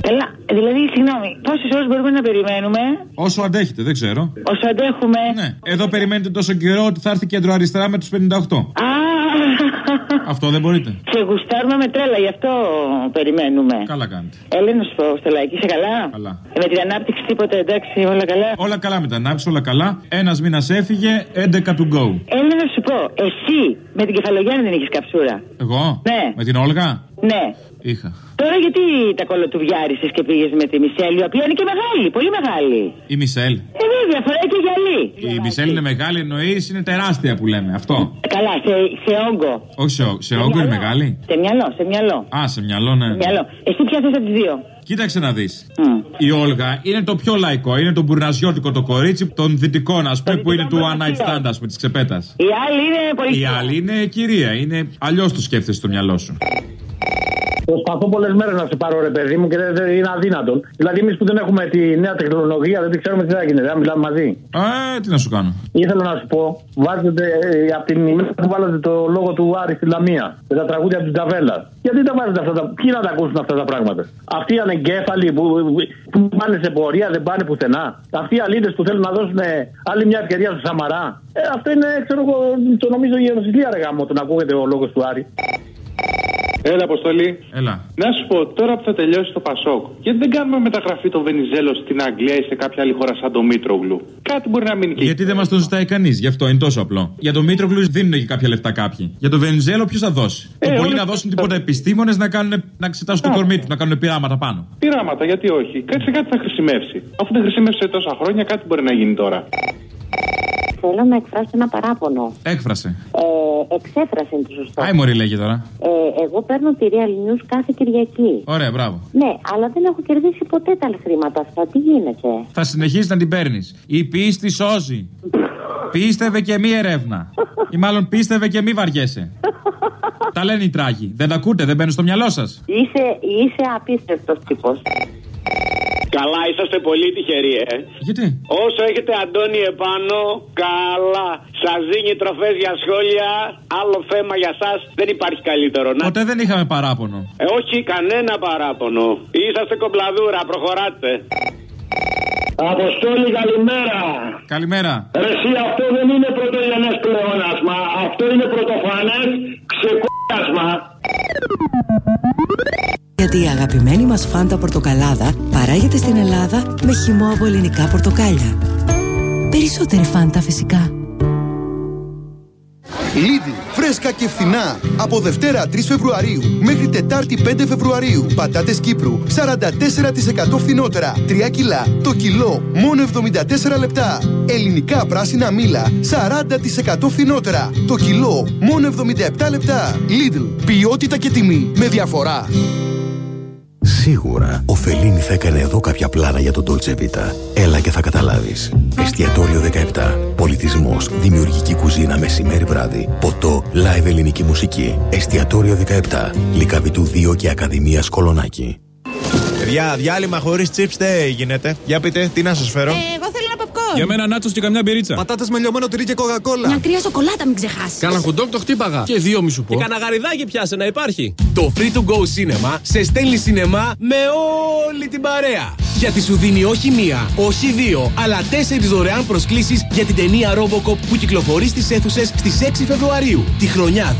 Καλά, δηλαδή, συγγνώμη, πόσες ώρες μπορούμε να περιμένουμε; Όσο αντέχετε, δεν ξέρω. Όσο αντέχουμε. Ναι. Εδώ περιμένετε τόσο καιρό ότι θα έρθει κέντρο αριστερά με τους 58. Α, Αυτό δεν μπορείτε. σε γουστάρουμε με τρέλα, γι' αυτό περιμένουμε. Καλά κάνετε. Έλα να σου πω, Στελάκη, είσαι καλά; Καλά. Ε, με την ανάπτυξη τίποτα, εντάξει, όλα καλά; Όλα καλά με τα ανάψη, όλα καλά. Ένας μήνας έφυγε, 11 to go. Έλα να σου πω, εσύ με την κεφαλογιάννη δεν είχες καψούρα. Εγώ; Ναι. Με την Όλγα; Ναι. Είχα. Τώρα γιατί τα κολοτουβιάρισες και πήγες με τη Μισελ, η οποία είναι και μεγάλη, πολύ μεγάλη. Η Μισελ. Ε, βέβαια, φοράει και γυαλί. Η Μισελ είναι μεγάλη, εννοείς είναι τεράστια που λέμε. Αυτό. Καλά, σε, σε όγκο. Όχι σε, ό- σε όγκο είναι μεγάλη. Σε μυαλό, σε μυαλό. Α, σε μυαλό, ναι. Μυαλό. Εσύ ποια θες από τις δύο; Κοίταξε να δεις. Η Όλγα είναι το πιο λαϊκό. Είναι το μπουρναζιώτικο το κορίτσι των δυτικών, ας πούμε, που είναι του one night stand, ας πούμε, της ξεπέτας. Η άλλη είναι πολύ. Η άλλη είναι κυρία. Είναι αλλιώς το σκέφτεσαι στο μυαλό σου. Προσπαθώ πολλές μέρες να σε πάρω ρε παιδί μου και δεν, δεν είναι αδύνατον. Δηλαδή, εμείς που δεν έχουμε τη νέα τεχνολογία, δεν ξέρουμε τι θα γίνεται. Δεν μιλάμε μαζί. Ε, τι να σου κάνω. Ήθελα να σου πω, βάζετε ε, από την ημέρα που βάλατε το λόγο του Άρη στη Λαμία και τα τραγούδια του Τζαβέλας. Γιατί τα βάζετε αυτά τα. Ποιοι να τα ακούσουν αυτά τα πράγματα; Αυτοί οι ανεγκέφαλοι που, που πάνε σε πορεία δεν πάνε πουθενά. Αυτοί οι αλήτες που θέλουν να δώσουν άλλη μια ευκαιρία στο Σαμαρά. Ε, αυτό είναι, ξέρω εγώ, το νομίζω η γενοσυλλία ρε γάμο, το να ακούγεται ο λόγος του Άρη. Έλα, Αποστολή. Έλα. Να σου πω, τώρα που θα τελειώσει το Πασόκ, γιατί δεν κάνουμε μεταγραφή των Βενιζέλο στην Αγγλία ή σε κάποια άλλη χώρα σαν το Μήτρογλου; Κάτι μπορεί να μείνει και Γιατί δεν μας το ζητάει κανείς, γι' αυτό είναι τόσο απλό. Για τον Μήτροκλου δίνουν και κάποια λεφτά κάποιοι. Για τον Βενιζέλο ποιος θα δώσει; Ε, το πολύ όλα- να δώσουν τίποτα επιστήμονες να, κάνουν, να εξετάσουν το κορμί τους, να κάνουν πειράματα πάνω. Πειράματα, γιατί όχι. Κάτι σε κάτι θα χρησιμεύσει. Αφού δεν χρησιμεύσε τόσα χρόνια, κάτι μπορεί να γίνει τώρα. Θέλω να εκφράσω ένα παράπονο. Έκφρασε. Ε, εξέφρασε είναι το σωστό. Άι μωρή λέγει τώρα. Ε, εγώ παίρνω τη Real News κάθε Κυριακή. Ωραία, μπράβο. Ναι, αλλά δεν έχω κερδίσει ποτέ τα χρήματα αυτά. Τι γίνεται; Θα συνεχίσει να την παίρνεις. Η πίστη σώζει. Πίστευε και μη ερεύνα. Ή μάλλον πίστευε και μη βαριέσαι. Τα λένε οι τράγοι. Δεν τα ακούτε, δεν μπαίνουν στο μυαλό σας. Είσαι, είσαι απίστευτος τύπος. Καλά, είσαστε πολύ τυχεροί, ε. Γιατί; Όσο έχετε Αντώνη επάνω, καλά. Σας δίνει τροφές για σχόλια. Άλλο θέμα για εσά δεν υπάρχει καλύτερο. Να... Ποτέ δεν είχαμε παράπονο. Ε, όχι, κανένα παράπονο. Είσαστε κομπλαδούρα, προχωράτε. Αποστόλη, καλημέρα. Καλημέρα. Ρε, εσύ, αυτό δεν είναι πρωτογενές πλεόνασμα. Αυτό είναι πρωτοφανές ξεκούρασμα. Γιατί η αγαπημένη μας φάντα πορτοκαλάδα παράγεται στην Ελλάδα με χυμό από ελληνικά πορτοκάλια. Περισσότερη φάντα φυσικά. Lidl, φρέσκα και φθηνά. Από Δευτέρα 3 Φεβρουαρίου μέχρι Τετάρτη 5 Φεβρουαρίου. Πατάτες Κύπρου 44% φθηνότερα. 3 κιλά το κιλό μόνο 74 λεπτά. Ελληνικά πράσινα μήλα 40% φθηνότερα. Το κιλό μόνο 77 λεπτά. Lidl, ποιότητα και τιμή με διαφορά. Σίγουρα ο Φελίνη θα έκανε εδώ κάποια πλάνα για τον Dolce Vita. Έλα και θα καταλάβεις. Εστιατόριο 17. Πολιτισμός, δημιουργική κουζίνα μεσημέρι βράδυ. Ποτό, live ελληνική μουσική. Εστιατόριο 17. Λικαβητού 2 και Ακαδημία Κολονάκι. Παιδιά, διάλειμμα χωρίς chips δεν γίνεται. Για πείτε, τι να σας φέρω. Εγώ θέλω ένα popcorn. Για μένα νάτσος και καμιά μπυρίτσα. Πατάτες με λιωμένο τυρί και κοκακόλα. Μια κρύα σοκολάτα, μην ξεχάσεις. Κάνα χοντόκ το χτύπαγα. Και δύο μη σου πω. Και κανένα γαριδάκι πιάσε να υπάρχει. Το free to go cinema σε στέλνει σινεμά με όλη την παρέα. Γιατί σου δίνει όχι μία, όχι δύο, αλλά τέσσερις δωρεάν προσκλήσεις για την ταινία Robocop που κυκλοφορεί στις αίθουσες στις 6 Φεβρουαρίου. Τη χρονιά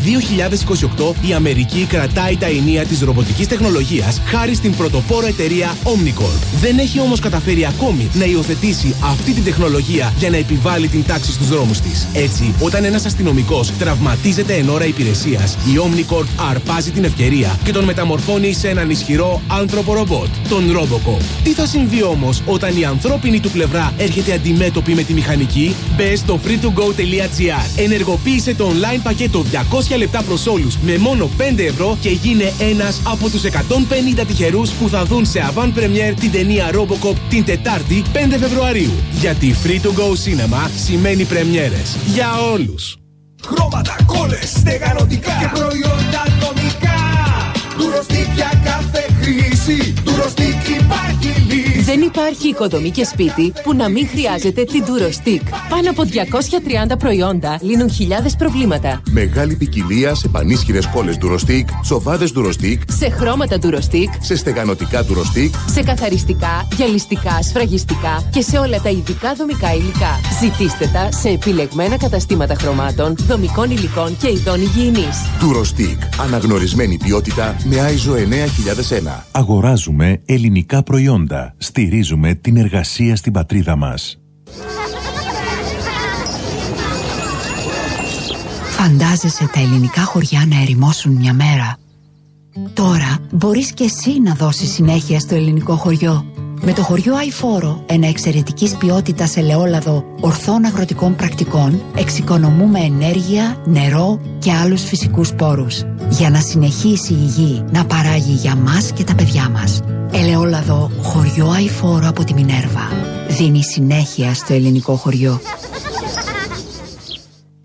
2028 η Αμερική κρατάει τα ενία της ρομποτικής τεχνολογίας χάρη στην πρωτοπόρο εταιρεία Omnicorp. Δεν έχει όμως καταφέρει ακόμη να υιοθετήσει αυτή την τεχνολογία για να επιβάλλει την τάξη στους δρόμους της. Έτσι, όταν ένας αστυνομικός τραυματίζεται εν ώρα υπηρεσίας, η Omnicorp αρπάζει την ευκαιρία και τον μεταμορφώνει σε έναν ισχυρό άνθρωπο ρομπότ, τον Robocop. Τι θα συμβεί όμως όταν η ανθρώπινη του πλευρά έρχεται αντιμέτωπη με τη μηχανική, μπες στο freetogo.gr. Ενεργοποίησε το online πακέτο 200 λεπτά προς όλους με μόνο 5 ευρώ και γίνε ένας από τους 150 τυχερούς που θα δουν σε avant premiere την ταινία Robocop την Τετάρτη 5 Φεβρουαρίου. Γιατί free to go cinema σημαίνει πρεμιέρες για όλους. Χρώματα, κόλλες, στεγανοτικά και προϊόντα ατομικά. Ντουροστίκ για κάθε χρήση. Ντουροστίκ υπάρχει λύση. Δεν υπάρχει οικοδομή και σπίτι που να μην χρειάζεται την Durostick. Πάνω από 230 προϊόντα λύνουν χιλιάδες προβλήματα. Μεγάλη ποικιλία σε πανίσχυρες κόλλες Ντουροστίκ, σοβάδες Ντουροστίκ, Σε χρώματα Durostick, σε στεγανοτικά Ντουροστίκ, σε καθαριστικά, γυαλιστικά, σφραγιστικά και σε όλα τα ειδικά δομικά υλικά. Ζητήστε τα σε επιλεγμένα καταστήματα χρωμάτων, δομικών υλικών και ειδών υγιεινής. Ντουροστίκ. Αναγνωρισμένη ποιότητα με ISO 9001. Αγοράζουμε ελληνικά προϊόντα. Στηρίζουμε την εργασία στην πατρίδα μας. Φαντάζεσαι τα ελληνικά χωριά να ερημώσουν μια μέρα. Τώρα μπορείς και εσύ να δώσεις συνέχεια στο ελληνικό χωριό. Με το χωριό Αϊφόρο, ένα εξαιρετικής ποιότητας ελαιόλαδο ορθών αγροτικών πρακτικών, εξοικονομούμε ενέργεια, νερό και άλλους φυσικούς πόρους. Για να συνεχίσει η γη να παράγει για μας και τα παιδιά μας. Ελαιόλαδο χωριό Αϊφόρο από τη Μινέρβα. Δίνει συνέχεια στο ελληνικό χωριό.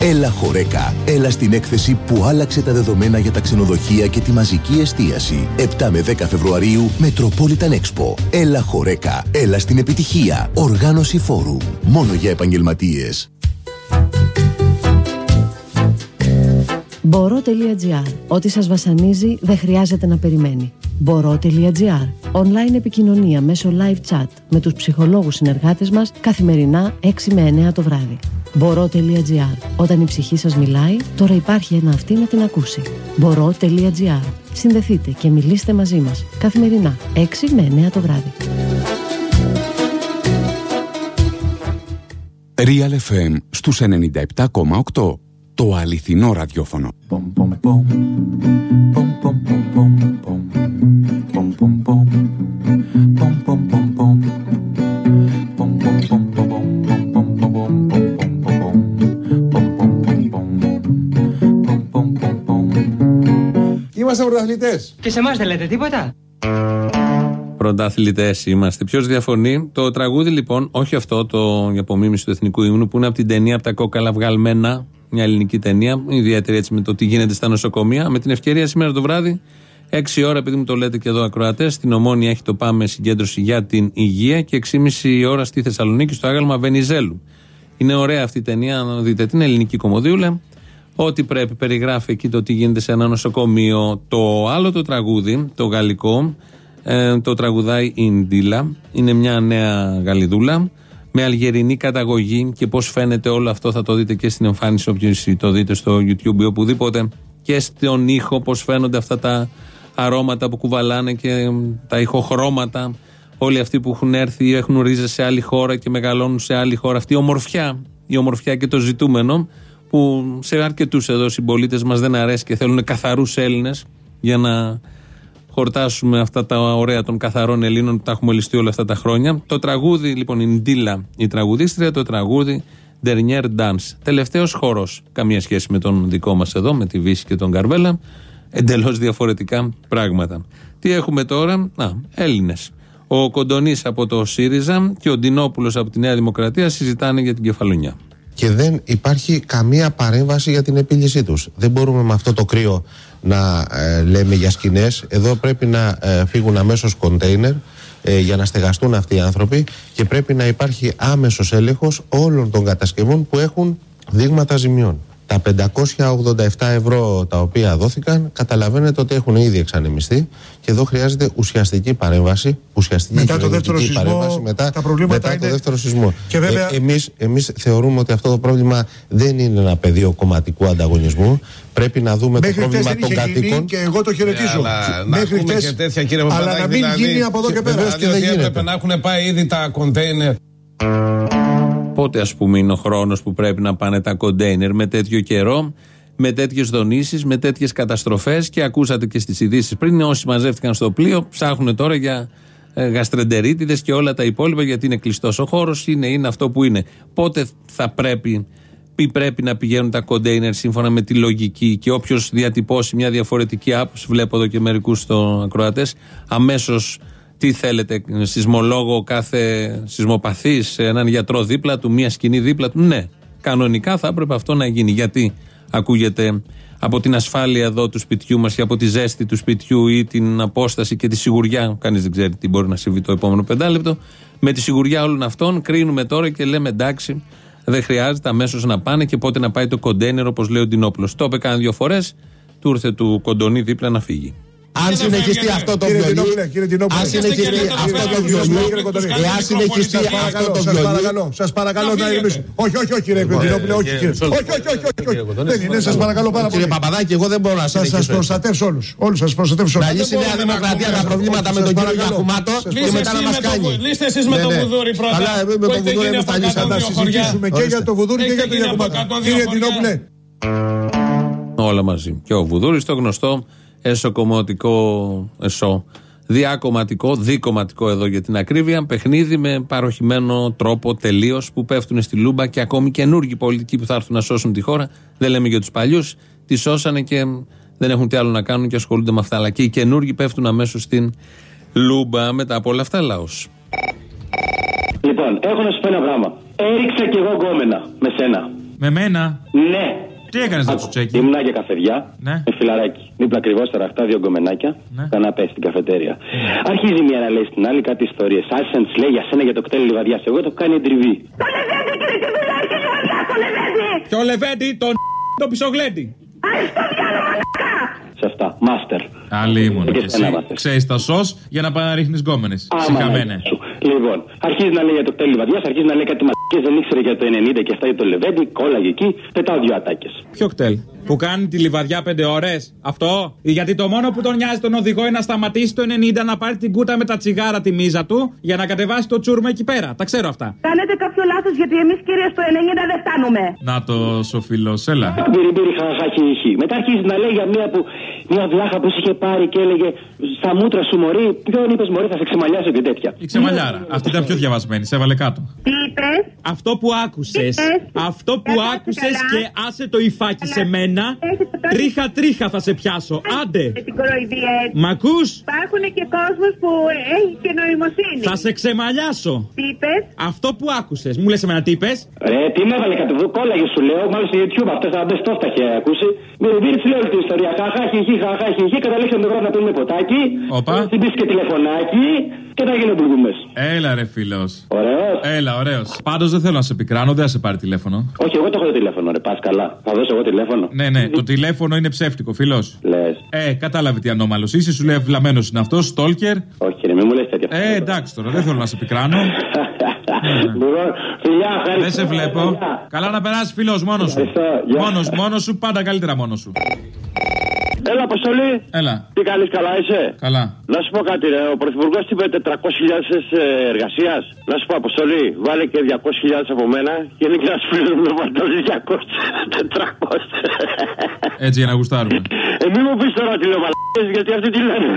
Έλα Χορέκα. Έλα στην έκθεση που άλλαξε τα δεδομένα για τα ξενοδοχεία και τη μαζική εστίαση. 7 με 10 Φεβρουαρίου, Metropolitan Expo. Έλα Χορέκα. Έλα στην επιτυχία. Οργάνωση φόρου. Μόνο για επαγγελματίες. Μπορώ.gr. Ό,τι σας βασανίζει δεν χρειάζεται να περιμένει. Μπορώ.gr. Online επικοινωνία μέσω live chat με τους ψυχολόγους συνεργάτες μας καθημερινά 6 με 9 το βράδυ. Μπορώ.gr. Όταν η ψυχή σας μιλάει, τώρα υπάρχει ένα αυτή να την ακούσει. Μπορώ.gr. Συνδεθείτε και μιλήστε μαζί μας καθημερινά 6 με 9 το βράδυ. Real FM στους 97,8. Το αληθινό ραδιόφωνο. Είμαστε πρωταθλητές. Και σε εμάς δεν λέτε τίποτα; Πρωταθλητές είμαστε. Ποιος διαφωνεί; Το τραγούδι λοιπόν, όχι αυτό, το η απομίμηση του εθνικού ύμνου, που είναι από την ταινία από τα κόκαλα βγαλμένα, μια ελληνική ταινία, ιδιαίτερη έτσι με το τι γίνεται στα νοσοκομεία. Με την ευκαιρία σήμερα το βράδυ, 6 ώρα, επειδή μου το λέτε και εδώ ακροατές, στην Ομόνια έχει το Πάμε συγκέντρωση για την υγεία και 6,5 ώρα στη Θεσσαλονίκη στο άγαλμα Βενιζέλου. Είναι ωραία αυτή η ταινία, να δείτε την ελληνική κομμωδίουλα. Ό,τι πρέπει περιγράφει εκεί το τι γίνεται σε ένα νοσοκομείο. Το άλλο το τραγούδι, το γαλλικό, Ε, το τραγουδάει η Ντίλα. Είναι μια νέα Γαλλιδούλα με αλγερινή καταγωγή. Και πώς φαίνεται όλο αυτό θα το δείτε και στην εμφάνιση όποιος το δείτε στο YouTube ή οπουδήποτε. Και στον ήχο πώς φαίνονται αυτά τα αρώματα που κουβαλάνε και τα ηχοχρώματα. Όλοι αυτοί που έχουν έρθει ή έχουν ρίζες σε άλλη χώρα και μεγαλώνουν σε άλλη χώρα. Αυτή η ομορφιά, η ομορφιά και το ζητούμενο που σε αρκετούς εδώ συμπολίτες μας δεν αρέσει και θέλουν καθαρούς Έλληνες για να χορτάσουμε αυτά τα ωραία των καθαρών Ελλήνων που τα έχουμε ληστεί όλα αυτά τα χρόνια. Το τραγούδι, λοιπόν, η Ντίλα, η τραγουδίστρια, το τραγούδι Dernier Dance. Τελευταίος χώρος. Καμία σχέση με τον δικό μας εδώ, με τη Βύση και τον Καρβέλα. Εντελώς διαφορετικά πράγματα. Τι έχουμε τώρα, Α, Έλληνες. Ο Κοντονής από το ΣΥΡΙΖΑ και ο Ντινόπουλος από τη Νέα Δημοκρατία συζητάνε για την κεφαλονιά. Και δεν υπάρχει καμία παρέμβαση για την επίλυσή τους. Δεν μπορούμε με αυτό το κρύο να ε, λέμε για σκηνές. Εδώ πρέπει να ε, φύγουν αμέσως κοντέινερ ε, για να στεγαστούν αυτοί οι άνθρωποι και πρέπει να υπάρχει άμεσος έλεγχος όλων των κατασκευών που έχουν δείγματα ζημιών. Τα 587 ευρώ τα οποία δόθηκαν καταλαβαίνετε ότι έχουν ήδη εξανεμιστεί και εδώ χρειάζεται ουσιαστική παρέμβαση, ουσιαστική μετά το δεύτερο σεισμό, παρέμβαση μετά, τα προβλήματα μετά είναι... το δεύτερο σεισμό. Και βέβαια... ε, εμείς, εμείς θεωρούμε ότι αυτό το πρόβλημα δεν είναι ένα πεδίο κομματικού ανταγωνισμού. Πρέπει να δούμε Μέχρι το πρόβλημα των κατοίκων. Και εγώ το χαιρετίζω. αλλά Μέχρι να πούμε χτες, και τέτοια κύριε αλλά Παπαδάκη, να μην δηλαδή, γίνει από εδώ και πέρα. Δηλαδή ότι έπρεπε να έχουν πάει ήδη τα κοντέινερ. Πότε, ας πούμε, είναι ο χρόνος που πρέπει να πάνε τα κοντέινερ με τέτοιο καιρό, με τέτοιες δονήσεις, με τέτοιες καταστροφές. Και ακούσατε και στις ειδήσεις πριν, όσοι μαζεύτηκαν στο πλοίο, ψάχνουν τώρα για ε, γαστρεντερίτιδες και όλα τα υπόλοιπα, γιατί είναι κλειστός ο χώρος, είναι, είναι αυτό που είναι. Πότε θα πρέπει, ή πρέπει να πηγαίνουν τα κοντέινερ σύμφωνα με τη λογική και όποιος διατυπώσει μια διαφορετική άποψη, βλέπω εδώ και μερικούς στο ακροατές, αμέσως τι θέλετε, σεισμολόγο κάθε σεισμοπαθής, έναν γιατρό δίπλα του, μια σκηνή δίπλα του; Ναι, κανονικά θα έπρεπε αυτό να γίνει. Γιατί ακούγεται από την ασφάλεια εδώ του σπιτιού μας και από τη ζέστη του σπιτιού ή την απόσταση και τη σιγουριά. Κανείς δεν ξέρει τι μπορεί να συμβεί το επόμενο πεντάλεπτο. Με τη σιγουριά όλων αυτών κρίνουμε τώρα και λέμε εντάξει, δεν χρειάζεται αμέσως να πάνε και πότε να πάει το κοντέινερ, όπως λέει ο Ντινόπουλο. Το είπε κάνα δύο φορές, του ήρθε του κοντονί δίπλα να φύγει. Αν συνεχιστεί αυτό το Κύριε βιολί, Τινόπουλε, κύριε Τινόπουλε. αν συνεχιστεί αυτό το βιολί, εάν συνεχιστεί αυτό το Σας βιολί, παρακαλώ, σας παρακαλώ να ηρεμήσουμε. Όχι, όχι, όχι, κύριε Τινόπουλε, όχι, κύριε. Όχι, όχι, όχι, όχι, όχι. Δεν είναι, σας παρακαλώ πάρα πολύ. Κύριε Παπαδάκη, εγώ δεν μπορώ να Θα σας συνεχίσω. προστατεύσω όλους. Όλους σας προστατεύσω. Να λύσει η Νέα Δημοκρατία τα προβλήματα με τον κύριο Γιακουμάτο και μετά να μας κάνει. Λύστε εσείς με Ναι, το ναι. βουδούρι πρώτα. Αλλά με Που το έχετε βουδούρι γίνει εμείς από θα λύσαμε. κάτω Θα δύο χωριά. συζητήσουμε και για το βουδούρι και Έχετε για το γίνει από Γιακουμάτο. κάτω δύο Κύριε χωριά. Τινόπουλε, Όλα μαζί. Και ο Βουδούρη το γνωστό εσωκομματικό, εσω, διακομματικό, δικομματικό εδώ για την ακρίβεια, παιχνίδι με παροχημένο τρόπο τελείως που πέφτουν στη λούμπα και ακόμη καινούργιοι πολιτικοί που θα έρθουν να σώσουν τη χώρα. Δεν λέμε για τους παλιούς, τη σώσανε και δεν έχουν τι άλλο να κάνουν και ασχολούνται με αυτά. Αλλά και οι καινούργοι πέφτουν αμέσως στην λούμπα μετά από όλα αυτά λαός. Λοιπόν, έχω να σου πω ένα πράγμα. Έριξα κι εγώ γκόμενα με σένα. Με μένα; Ναι. Τι έκανες να τσουτσέκι. Ήμουνα για καφεδιά Ναι. με φιλαράκι. Δίπλα ακριβώ στα ραχτά, δύο γκομενάκια. Ναι. Καναπέ στην καφετέρια. Αρχίζει μία να λέει στην άλλη κάτι ιστορίες. Άρχισε να της λέει για σένα για το κτέλ λιβαδιάς. Εγώ το έχω κάνει εντριβή. Και ο Λεβέντι τον [laughs] το πισογλέντι. Σε αυτά. Μάστερ. Άλλη ήμουν Και και εσένα, εσύ. Μάστερ. Ξέρεις τα σο για να πάει να ρίχνει γκόμενες. Άμα, Συχαμένε. ναι, σου. Λοιπόν, αρχίζει να λέει για το κτέλ λιβαδιά, αρχίζει να λέει κάτι μαλακίε, δεν ήξερε για το 90 και αυτά για το λεβέντι, κόλλαγε εκεί, πετάω δύο ατάκες. Ποιο κτέλ; Που κάνει τη λιβαδιά 5 ώρες; Αυτό; Γιατί το μόνο που τον νοιάζει τον οδηγό είναι να σταματήσει το 90 να πάρει την κούτα με τα τσιγάρα τη μίζα του για να κατεβάσει το τσούρμα εκεί πέρα. Τα ξέρω αυτά. Κάνετε κάποιο λάθος γιατί εμείς κύριε στο 90 δεν φτάνουμε. Να το σοφιλό, έλα. Μπύρι, μπύρι, χαχαχά, χι, χι. Μετά αρχίζει να λέει για μια, που, μια βλάχα που σε είχε πάρει και έλεγε Στα μούτρα σου μωρή, ποιον είπες μωρή, θα σε ξεμαλιάσω και τέτοια. Η ξεμαλιάρα. Αυτή ήταν πιο διαβασμένη. Σε έβαλε κάτω. Τι είπες, Αυτό που άκουσες. Αυτό που Καλά, άκουσες καλά. και άσε το υφάκι σε μένα. Τρίχα τρίχα θα σε πιάσω. Άντε. με την κοροϊδία έτσι. Μ' ακούς; Υπάρχουν και κόσμος που έχει και νοημοσύνη. Θα σε ξεμαλιάσω. Τι είπες, Αυτό που άκουσες. Μου λες εμένα τι είπες; Ρε, τι με έβαλε κάτω εδώ, κόλλαγες σου λέω, μάλλον στο YouTube αυτό θα μπε το είχε ακούσεις; Μπύρι, μπύρι, τη λέω όλη την ιστορία. Χαχά, χι, χι, χαχά, χι, χι. Καταλήξαμε το βράδυ να πίνουμε ποτάκι. Όπα. Την πει και τηλεφωνάκι και θα γίνει μπουλγουμέ. Έλα ρε φίλος. Ωραίος. Έλα, ωραίος. Πάντως δεν θέλω να σε πικράνω, δεν θα σε πάρει τηλέφωνο. Όχι, εγώ το έχω το τηλέφωνο, ρε, πας καλά. Θα δώσω εγώ τηλέφωνο. Ναι, ναι, το τηλέφωνο είναι ψεύτικο, φίλος. Λες. Ε, κατάλαβε τι ανώμαλος είσαι, σου λέει βλαμμένος είναι αυτός, στόλκερ. Όχι, κύριε, μην μου λες τέτοια. Ε, εντάξει τώρα, δεν θέλω να σε πικράνω. [laughs] Λοιπόν, φιλιά, ευχαριστώ. Δεν σε βλέπω. Καλά να περάσει φιλό μόνος σου. Μόνος μόνος σου, πάντα καλύτερα μόνος σου. Έλα, Αποστολή. Έλα. Τι κάνεις, καλά είσαι; Καλά. Να σου πω κάτι, ρε. Ο Πρωθυπουργός είπε 400.000 εργασίας. Να σου πω, Αποστολή, βάλε και 200.000 από μένα και είναι και ένας φίλος με παντόλι 200. 400. Έτσι για να γουστάρουμε. Ε, μην μου πεις τώρα τι λέω μαλακές, γιατί αυτοί τι λένε.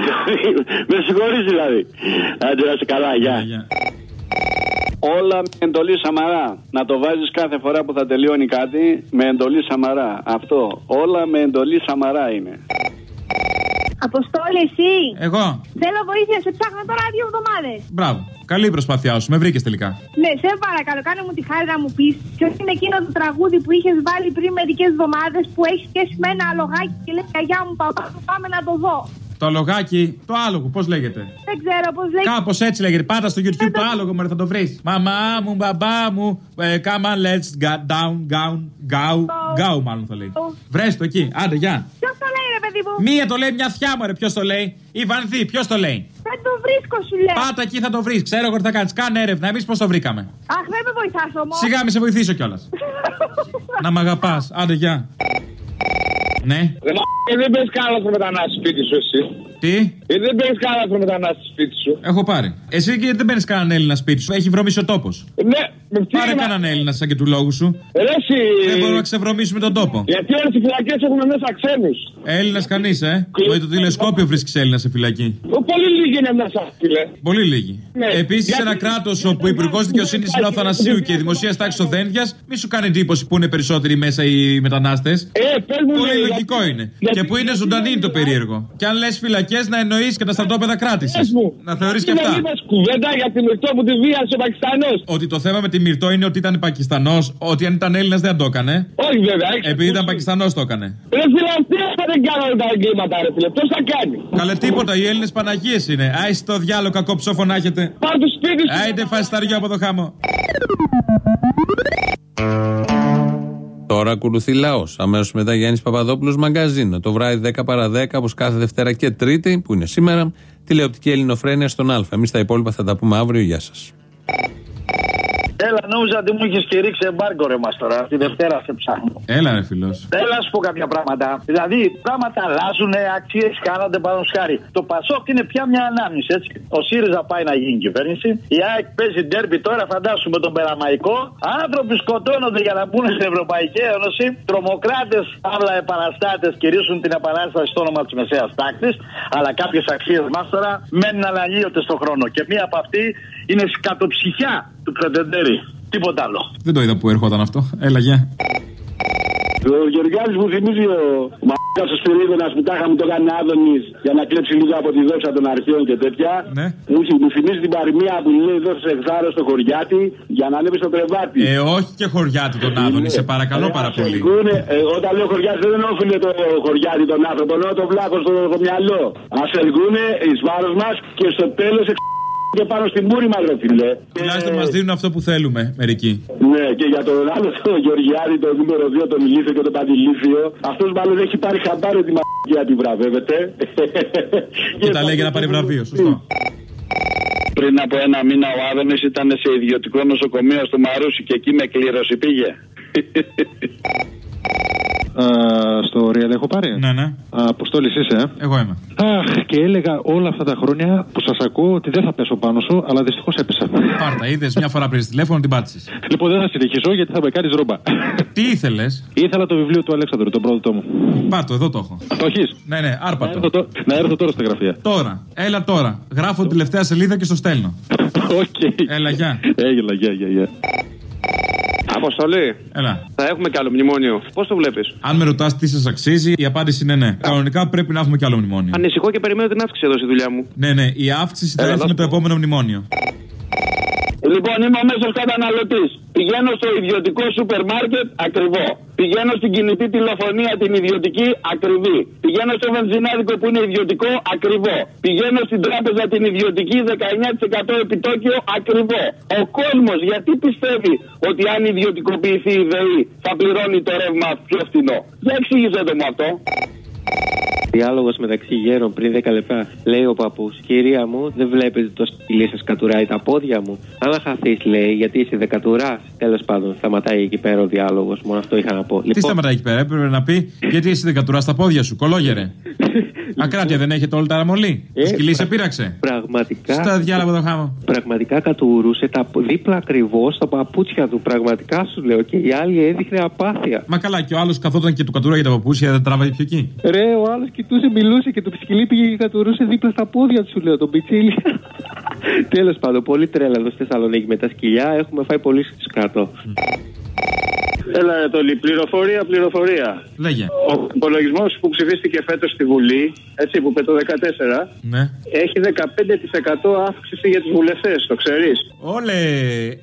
[laughs] με συγχωρείς δηλαδή. Άντε να είσαι καλά, γεια. Όλα με εντολή Σαμαρά. Να το βάζεις κάθε φορά που θα τελειώνει κάτι με εντολή Σαμαρά. Αυτό. Όλα με εντολή Σαμαρά είναι. Αποστόλη, εσύ. Εγώ. Θέλω βοήθεια, σε ψάχνω τώρα δύο εβδομάδες. Μπράβο. Καλή η προσπάθειά σου. Με βρήκες τελικά. Ναι, σε παρακαλώ, κάνε μου τη χάρη να μου πεις ποιος είναι εκείνο το τραγούδι που είχες βάλει πριν μερικές εβδομάδες που έχει σχέση με ένα αλογάκι και λέει Καγιά μου, παπά, πάμε να το δω. Το αλογάκι, το άλογο, πώς λέγεται; Δεν ξέρω πώς λέγεται. Κάπως έτσι λέγεται. Πάτα στο YouTube το άλογο, μωρέ, θα το βρεις. Μαμά μου, μπαμπά μου. ε, Come on, let's go down, down, go. Go, μάλλον θα λέει. Βρες το εκεί. Άντε, γεια. Ποιος το λέει, ρε παιδί μου; Μία το λέει, μια θιά μου, ρε. Ποιος το λέει; Η Βανδύ, ποιος το λέει; Δεν το βρίσκω, σου λέω. Πάτα εκεί θα το βρεις. Ξέρω εγώ τι θα κάνεις. Κάνε έρευνα. Εμείς πώς το βρήκαμε. Αχ, δεν με βοηθάς όμως. Σιγά, μη σε βοηθήσω κιόλας. [laughs] Να μ' αγαπάς. Άντε, γεια. Ναι. Ρε μα δεν παίρνει κανένα άνθρωπο μετανάστη σπίτι σου εσύ. Τι. Ε, δεν παίρνεις κανένα άνθρωπο μετανάστη σπίτι σου. Έχω πάρει. Εσύ και δεν παίρνεις κανέναν Έλληνα σπίτι σου. Έχει βρωμίσει ο τόπος. Ναι, με τι Πάρε να- κανέναν Έλληνα σαν και του λόγου σου. Ρε εσύ. Δεν μπορούμε να ξεβρωμίσουμε τον τόπο. Γιατί όλες οι φυλακές έχουν μέσα ξένους. Έλληνας κανείς, ε; Με το τηλεσκόπιο βρίσκεις Έλληνα σε φυλακή. Πολύ λίγοι είναι μέσα, φίλε. Πολύ λίγοι. Ναι. Επίσης, Γιατί- ένα κράτος όπου ο υπουργός δικαιοσύνης είναι ο Αθανασίου και η δημοσία τάξη ο Δένδιας, μη σου κάνει εντύπωση που είναι περισσότεροι μέσα οι μετανάστες. Ε, πες μου, Πολύ λέει, λογικό γιατί- είναι. γιατί- Και που είναι ζωντανή είναι το περίεργο. Και αν λες φυλακέ, να εννοείς και τα στρατόπεδα κράτηση. Να θεωρείς και Τι αυτά. δεν είπες κουβέντα για τη μυρτό που τη βίασε ο Πακιστανός. Ότι το θέμα με τη Μυρτό είναι ότι ήταν Πακιστανός, ότι αν ήταν Έλληνας δεν το έκανε. Όχι βέβαια, έχεις Επειδή ήταν Πακιστανός το έκανε. Ρε φίλε, αυτοί δεν κάνουν τα εγκλήματα, ρε φίλε. Ποιος θα κάνει; Καλέ τίποτα, οι Έλληνες Παναγίες είναι. Άι το διάλογο κακό ψόφο να έχετε. Πάρ' το σπίτι σου. Άιντε φασταριό από το χάμο. Τώρα ακολουθεί λαός. Αμέσως μετά Γιάννης Παπαδόπουλος μαγκαζίνο. Το βράδυ 10 παρα 10, όπως κάθε Δευτέρα και Τρίτη, που είναι σήμερα, τηλεοπτική ελληνοφρένεια στον Α. Εμείς τα υπόλοιπα θα τα πούμε αύριο. Γεια σας. Έλα, νόμιζα ότι μου είχες κηρύξει εμπάργκο ρε μας τώρα. Τη Δευτέρα σε ψάχνω. Έλα, ρε φιλό. Έλα, να σου πω κάποια πράγματα. Δηλαδή, πράγματα αλλάζουν, αξίες κάνονται πάνω σχάρι. Το Πασόκ είναι πια μια ανάμνηση, έτσι. Ο ΣΥΡΙΖΑ πάει να γίνει κυβέρνηση. Η ΑΕΚ παίζει ντέρμπι τώρα, φαντάσουμε τον Περαμαϊκό. Άνθρωποι σκοτώνονται για να μπουν στην Ευρωπαϊκή Ένωση. Τρομοκράτες, άλλα επαναστάτες κηρύσουν την επανάσταση στο όνομα της μεσαίας τάξη. Αλλά κάποιες αξίες μας τώρα μένουν αναλύωτε στον χρόνο. Και μία από αυτή είναι σκατοψυχιά του Πρετεντέρη. Τίποτα άλλο. Δεν το είδα που έρχονταν αυτό. Έλα, γεια. Ο Γεωργιάδης μου θυμίζει ο μαλάκας ο Σπυρίδωνας που τάχα μου το κάνει Άδωνης για να κλέψει λίγο από τη δόξα των αρχαίων και τέτοια. Ναι. Μου, θυ- μου θυμίζει την παροιμία που λέει δώσε εξάρο στο χωριάτι για να ανέβει στο κρεβάτι. Ε, όχι και χωριάτι τον Άδωνη, σε παρακαλώ πάρα πολύ. Ασελγούνε, ε, όταν λέω χωριάτι δεν εννοώ φίλε το χωριάτι τον άνθρωπο, εννοώ το βλάκο στο, στο μυαλό. Ασελγούνε εις βάρος μας και στο τέλος εξ... και πάνω στην μούρη μας ρε φίλε. Τουλάχιστον μας δίνουν αυτό που θέλουμε μερικοί. Ναι, και για τον άλλο τον Γεωργιάδη, τον νούμερο 2, τον Ηλίθιο και τον Παντιλίθιο, αυτός μάλλον έχει πάρει χαμπάρι ότι μαγεία τη βραβεύεται. [laughs] Και τα λέει για να πάρει βραβείο, σωστό. Πριν από ένα μήνα ο Άδωνης ήταν σε ιδιωτικό νοσοκομείο στο Μαρούσι και εκεί με κλήρωση πήγε. [laughs] στο Real έχω πάρει. Ναι, ναι. Αποστόλης είσαι. ε; Εγώ είμαι. Αχ, και έλεγα όλα αυτά τα χρόνια που σας ακούω ότι δεν θα πέσω πάνω σου, αλλά δυστυχώς έπεσα. Πάρτα, είδες μια φορά πριν τηλέφωνο την πάτησες. Λοιπόν, δεν θα συνεχίσω γιατί θα με κάνεις ρόμπα. Τι ήθελες; Ήθελα το βιβλίο του Αλέξανδρου, τον πρώτο τόμο. Πάρτο, εδώ το έχω. Το έχεις; Ναι, ναι, άρπατο. Να έρθω, τω- να έρθω τώρα στα γραφεία. Τώρα, έλα τώρα. Γράφω την τελευταία σελίδα και στο στέλνω. [laughs] Οκ. Έλα, γεια. Έγινε, γεια, γεια, γεια. Αποστολή. Έλα. Θα έχουμε κι άλλο μνημόνιο. Πώς το βλέπεις; Αν με ρωτάς τι σας αξίζει, η απάντηση είναι ναι. Κανονικά πρέπει να έχουμε κι άλλο μνημόνιο. Ανησυχώ και περιμένω την αύξηση εδώ στη δουλειά μου. Ναι, ναι, η αύξηση θα Έλα, έρθει με το επόμενο μνημόνιο. Λοιπόν, είμαι ο μέσος καταναλωτής. Πηγαίνω στο ιδιωτικό σούπερ μάρκετ ακριβό. Πηγαίνω στην κινητή τηλεφωνία την ιδιωτική ακριβή. Πηγαίνω στο βενζινάδικο που είναι ιδιωτικό ακριβό. Πηγαίνω στην τράπεζα την ιδιωτική 19% επιτόκιο ακριβό. Ο κόσμος γιατί πιστεύει ότι αν ιδιωτικοποιηθεί η ΔΕΗ θα πληρώνει το ρεύμα πιο φθηνό; Για εξήγησέ το μου αυτό. Διάλογος μεταξύ γέρων πριν 10 λεπτά. Λέει ο παππούς, Κυρία μου, δεν βλέπετε το σκυλί σας κατουράει τα πόδια μου. Άμα χαθείς, λέει, γιατί είσαι δεν κατουρά. Τέλος πάντων, σταματάει εκεί πέρα ο διάλογος. Μόνο αυτό είχα να πω. Τι σταματάει εκεί πέρα, έπρεπε να πει γιατί εσύ δεν κατουρά τα πόδια σου, κολόγερε. [laughs] Ακράτεια δεν έχετε όλη τα ραμολή. Το σκυλί σε πείραξε. Πραγματικά. Στα διάλογο το χάμω. Πραγματικά κατουρούσε τα δίπλα ακριβώς στα παπούτσια του. Πραγματικά σου λέω. Και η άλλη έδειχνε απάθεια. Μα καλά, και ο άλλος καθόταν και του κατουράγε τα παπούτσια, δεν τράβαγε πιο εκεί. Ρε, ο άλλος κοιτούσε, μιλούσε και το σκυλί πήγε και κατουρούσε δίπλα στα πόδια του, σου λέω, τον πιτσίλι. [laughs] Τέλος πάντων, πολύ τρέλα εδώ στη Θεσσαλονίκη με τα σκυλιά. Έχουμε φάει πολύ σκάτω. Έλα, Ανατολή, πληροφορία, πληροφορία. Λέγε. Ο υπολογισμός που ψηφίστηκε φέτος στη Βουλή, έτσι που είπε το 14, Ναι. έχει 15% αύξηση για τους βουλευτές, το ξέρεις. Όλε,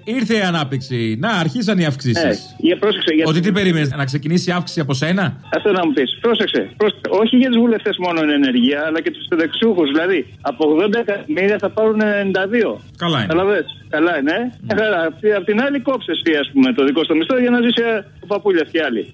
ήρθε η ανάπτυξη. Να, αρχίσαν οι αυξήσεις. Ε, για πρόσεξε. Για... Ότι τι περίμενες, να ξεκινήσει η αύξηση από σένα; Αυτό να μου πεις. Πρόσεξε, πρόσεξε. Όχι για τους βουλευτές μόνο είναι ενεργεία, αλλά και τους συνταξιούχους. Δηλαδή, από 80 εκατομμύρια θα πάρουν 92. Καλά είναι. Καταλαβες. Καλά είναι. Ε, καλά. Απ' απ' την άλλη, κόψε εσύ, ας πούμε, το δικό στο μισθό για να ζήσει ο παππούλια και άλλοι.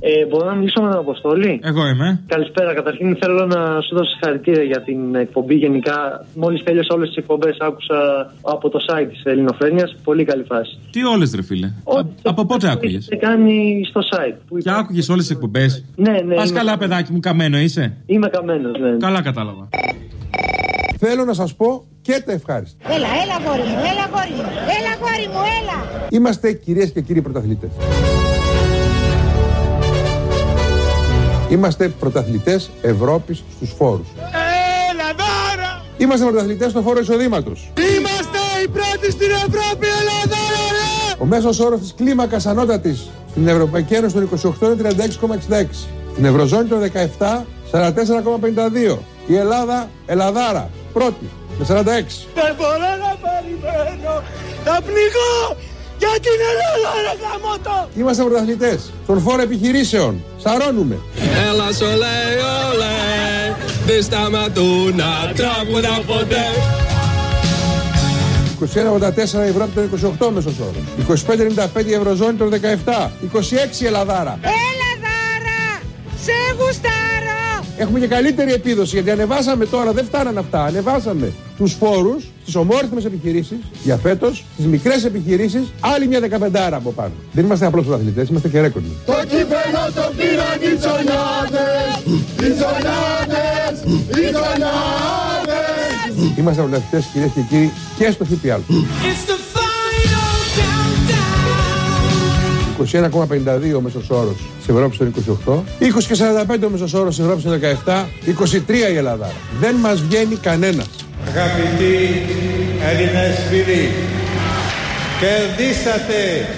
Ε, μπορώ να μιλήσω με τον Αποστόλη; Εγώ είμαι. Καλησπέρα. Καταρχήν θέλω να σου δώσω συγχαρητήρια για την εκπομπή γενικά. Μόλις τέλειωσα όλες τις εκπομπές, άκουσα από το site της Ελληνοφρένειας. Πολύ καλή φάση. Τι όλες, ρε φίλε; Α- από πότε άκουγες; Έχετε κάνει στο site. Που Και άκουγες όλες τις εκπομπές; Ναι, ναι. Πας είμαι- καλά, παιδάκι μου, καμένο είσαι; Είμαι καμένος, ναι. Καλά κατάλαβα. Θέλω να σας πω και τα ευχάριστα. Έλα, έλα, γόρι μου, έλα, γόρι μου, έλα, γόρι μου, έλα. Είμαστε κυρίες και κύριοι πρωταθλητές. Είμαστε πρωταθλητές Ευρώπης στους φόρους. Έλα δώρα! Είμαστε πρωταθλητές στο φόρο εισοδήματος. Είμαστε οι πρώτοι στην Ευρώπη, Ελλάδα, ρε! Ο μέσος όρος της κλίμακας ανώτατης στην Ευρωπαϊκή Ένωση των 28 είναι 36,66. Στην Ευρωζώνη των 17, 44,52. Η Ελλάδα, Ελλαδάρα, πρώτη, με 46. Δεν μπορώ να περιμένω! Θα πληγώ! Για την Ελλάδα, ρε γαμώτο! Είμαστε πρωταθλητές στον φόρο επιχειρήσεων. Σαρώνουμε. Έλα σ' ολέ, ολέ, δεν σταματούν να τραγουδά ποτέ. 21,84 η Ευρώπη των 28 μέσος όρος. 25,95 η Ευρωζώνη των 17. 26 η Ελλαδάρα. Έλα, δάρα, σε γουστάρω. Έχουμε και καλύτερη επίδοση γιατί ανεβάσαμε τώρα, δεν φτάναν αυτά. Ανεβάσαμε τους φόρους στις ομόρυθμες επιχειρήσεις για φέτος, στις μικρές επιχειρήσεις, άλλη μια δεκαπεντάρα από πάνω. Δεν είμαστε απλώς πρωταθλητές, είμαστε και ρέκορντ. Το κύπελο το πήραν οι τσονιάδες, οι τσονιάδες, οι τσονιάδες. Είμαστε πρωταθλητές κυρίες και κύριοι και στο ΦΠΑ. 21,52 ο μέσος όρος της Ευρώπης των 28, 20 και 45 ο μέσος όρος της Ευρώπης των 17, 23 η Ελλάδα. Δεν μας βγαίνει κανένας. Αγαπητοί Έλληνες φίλοι, κερδίσατε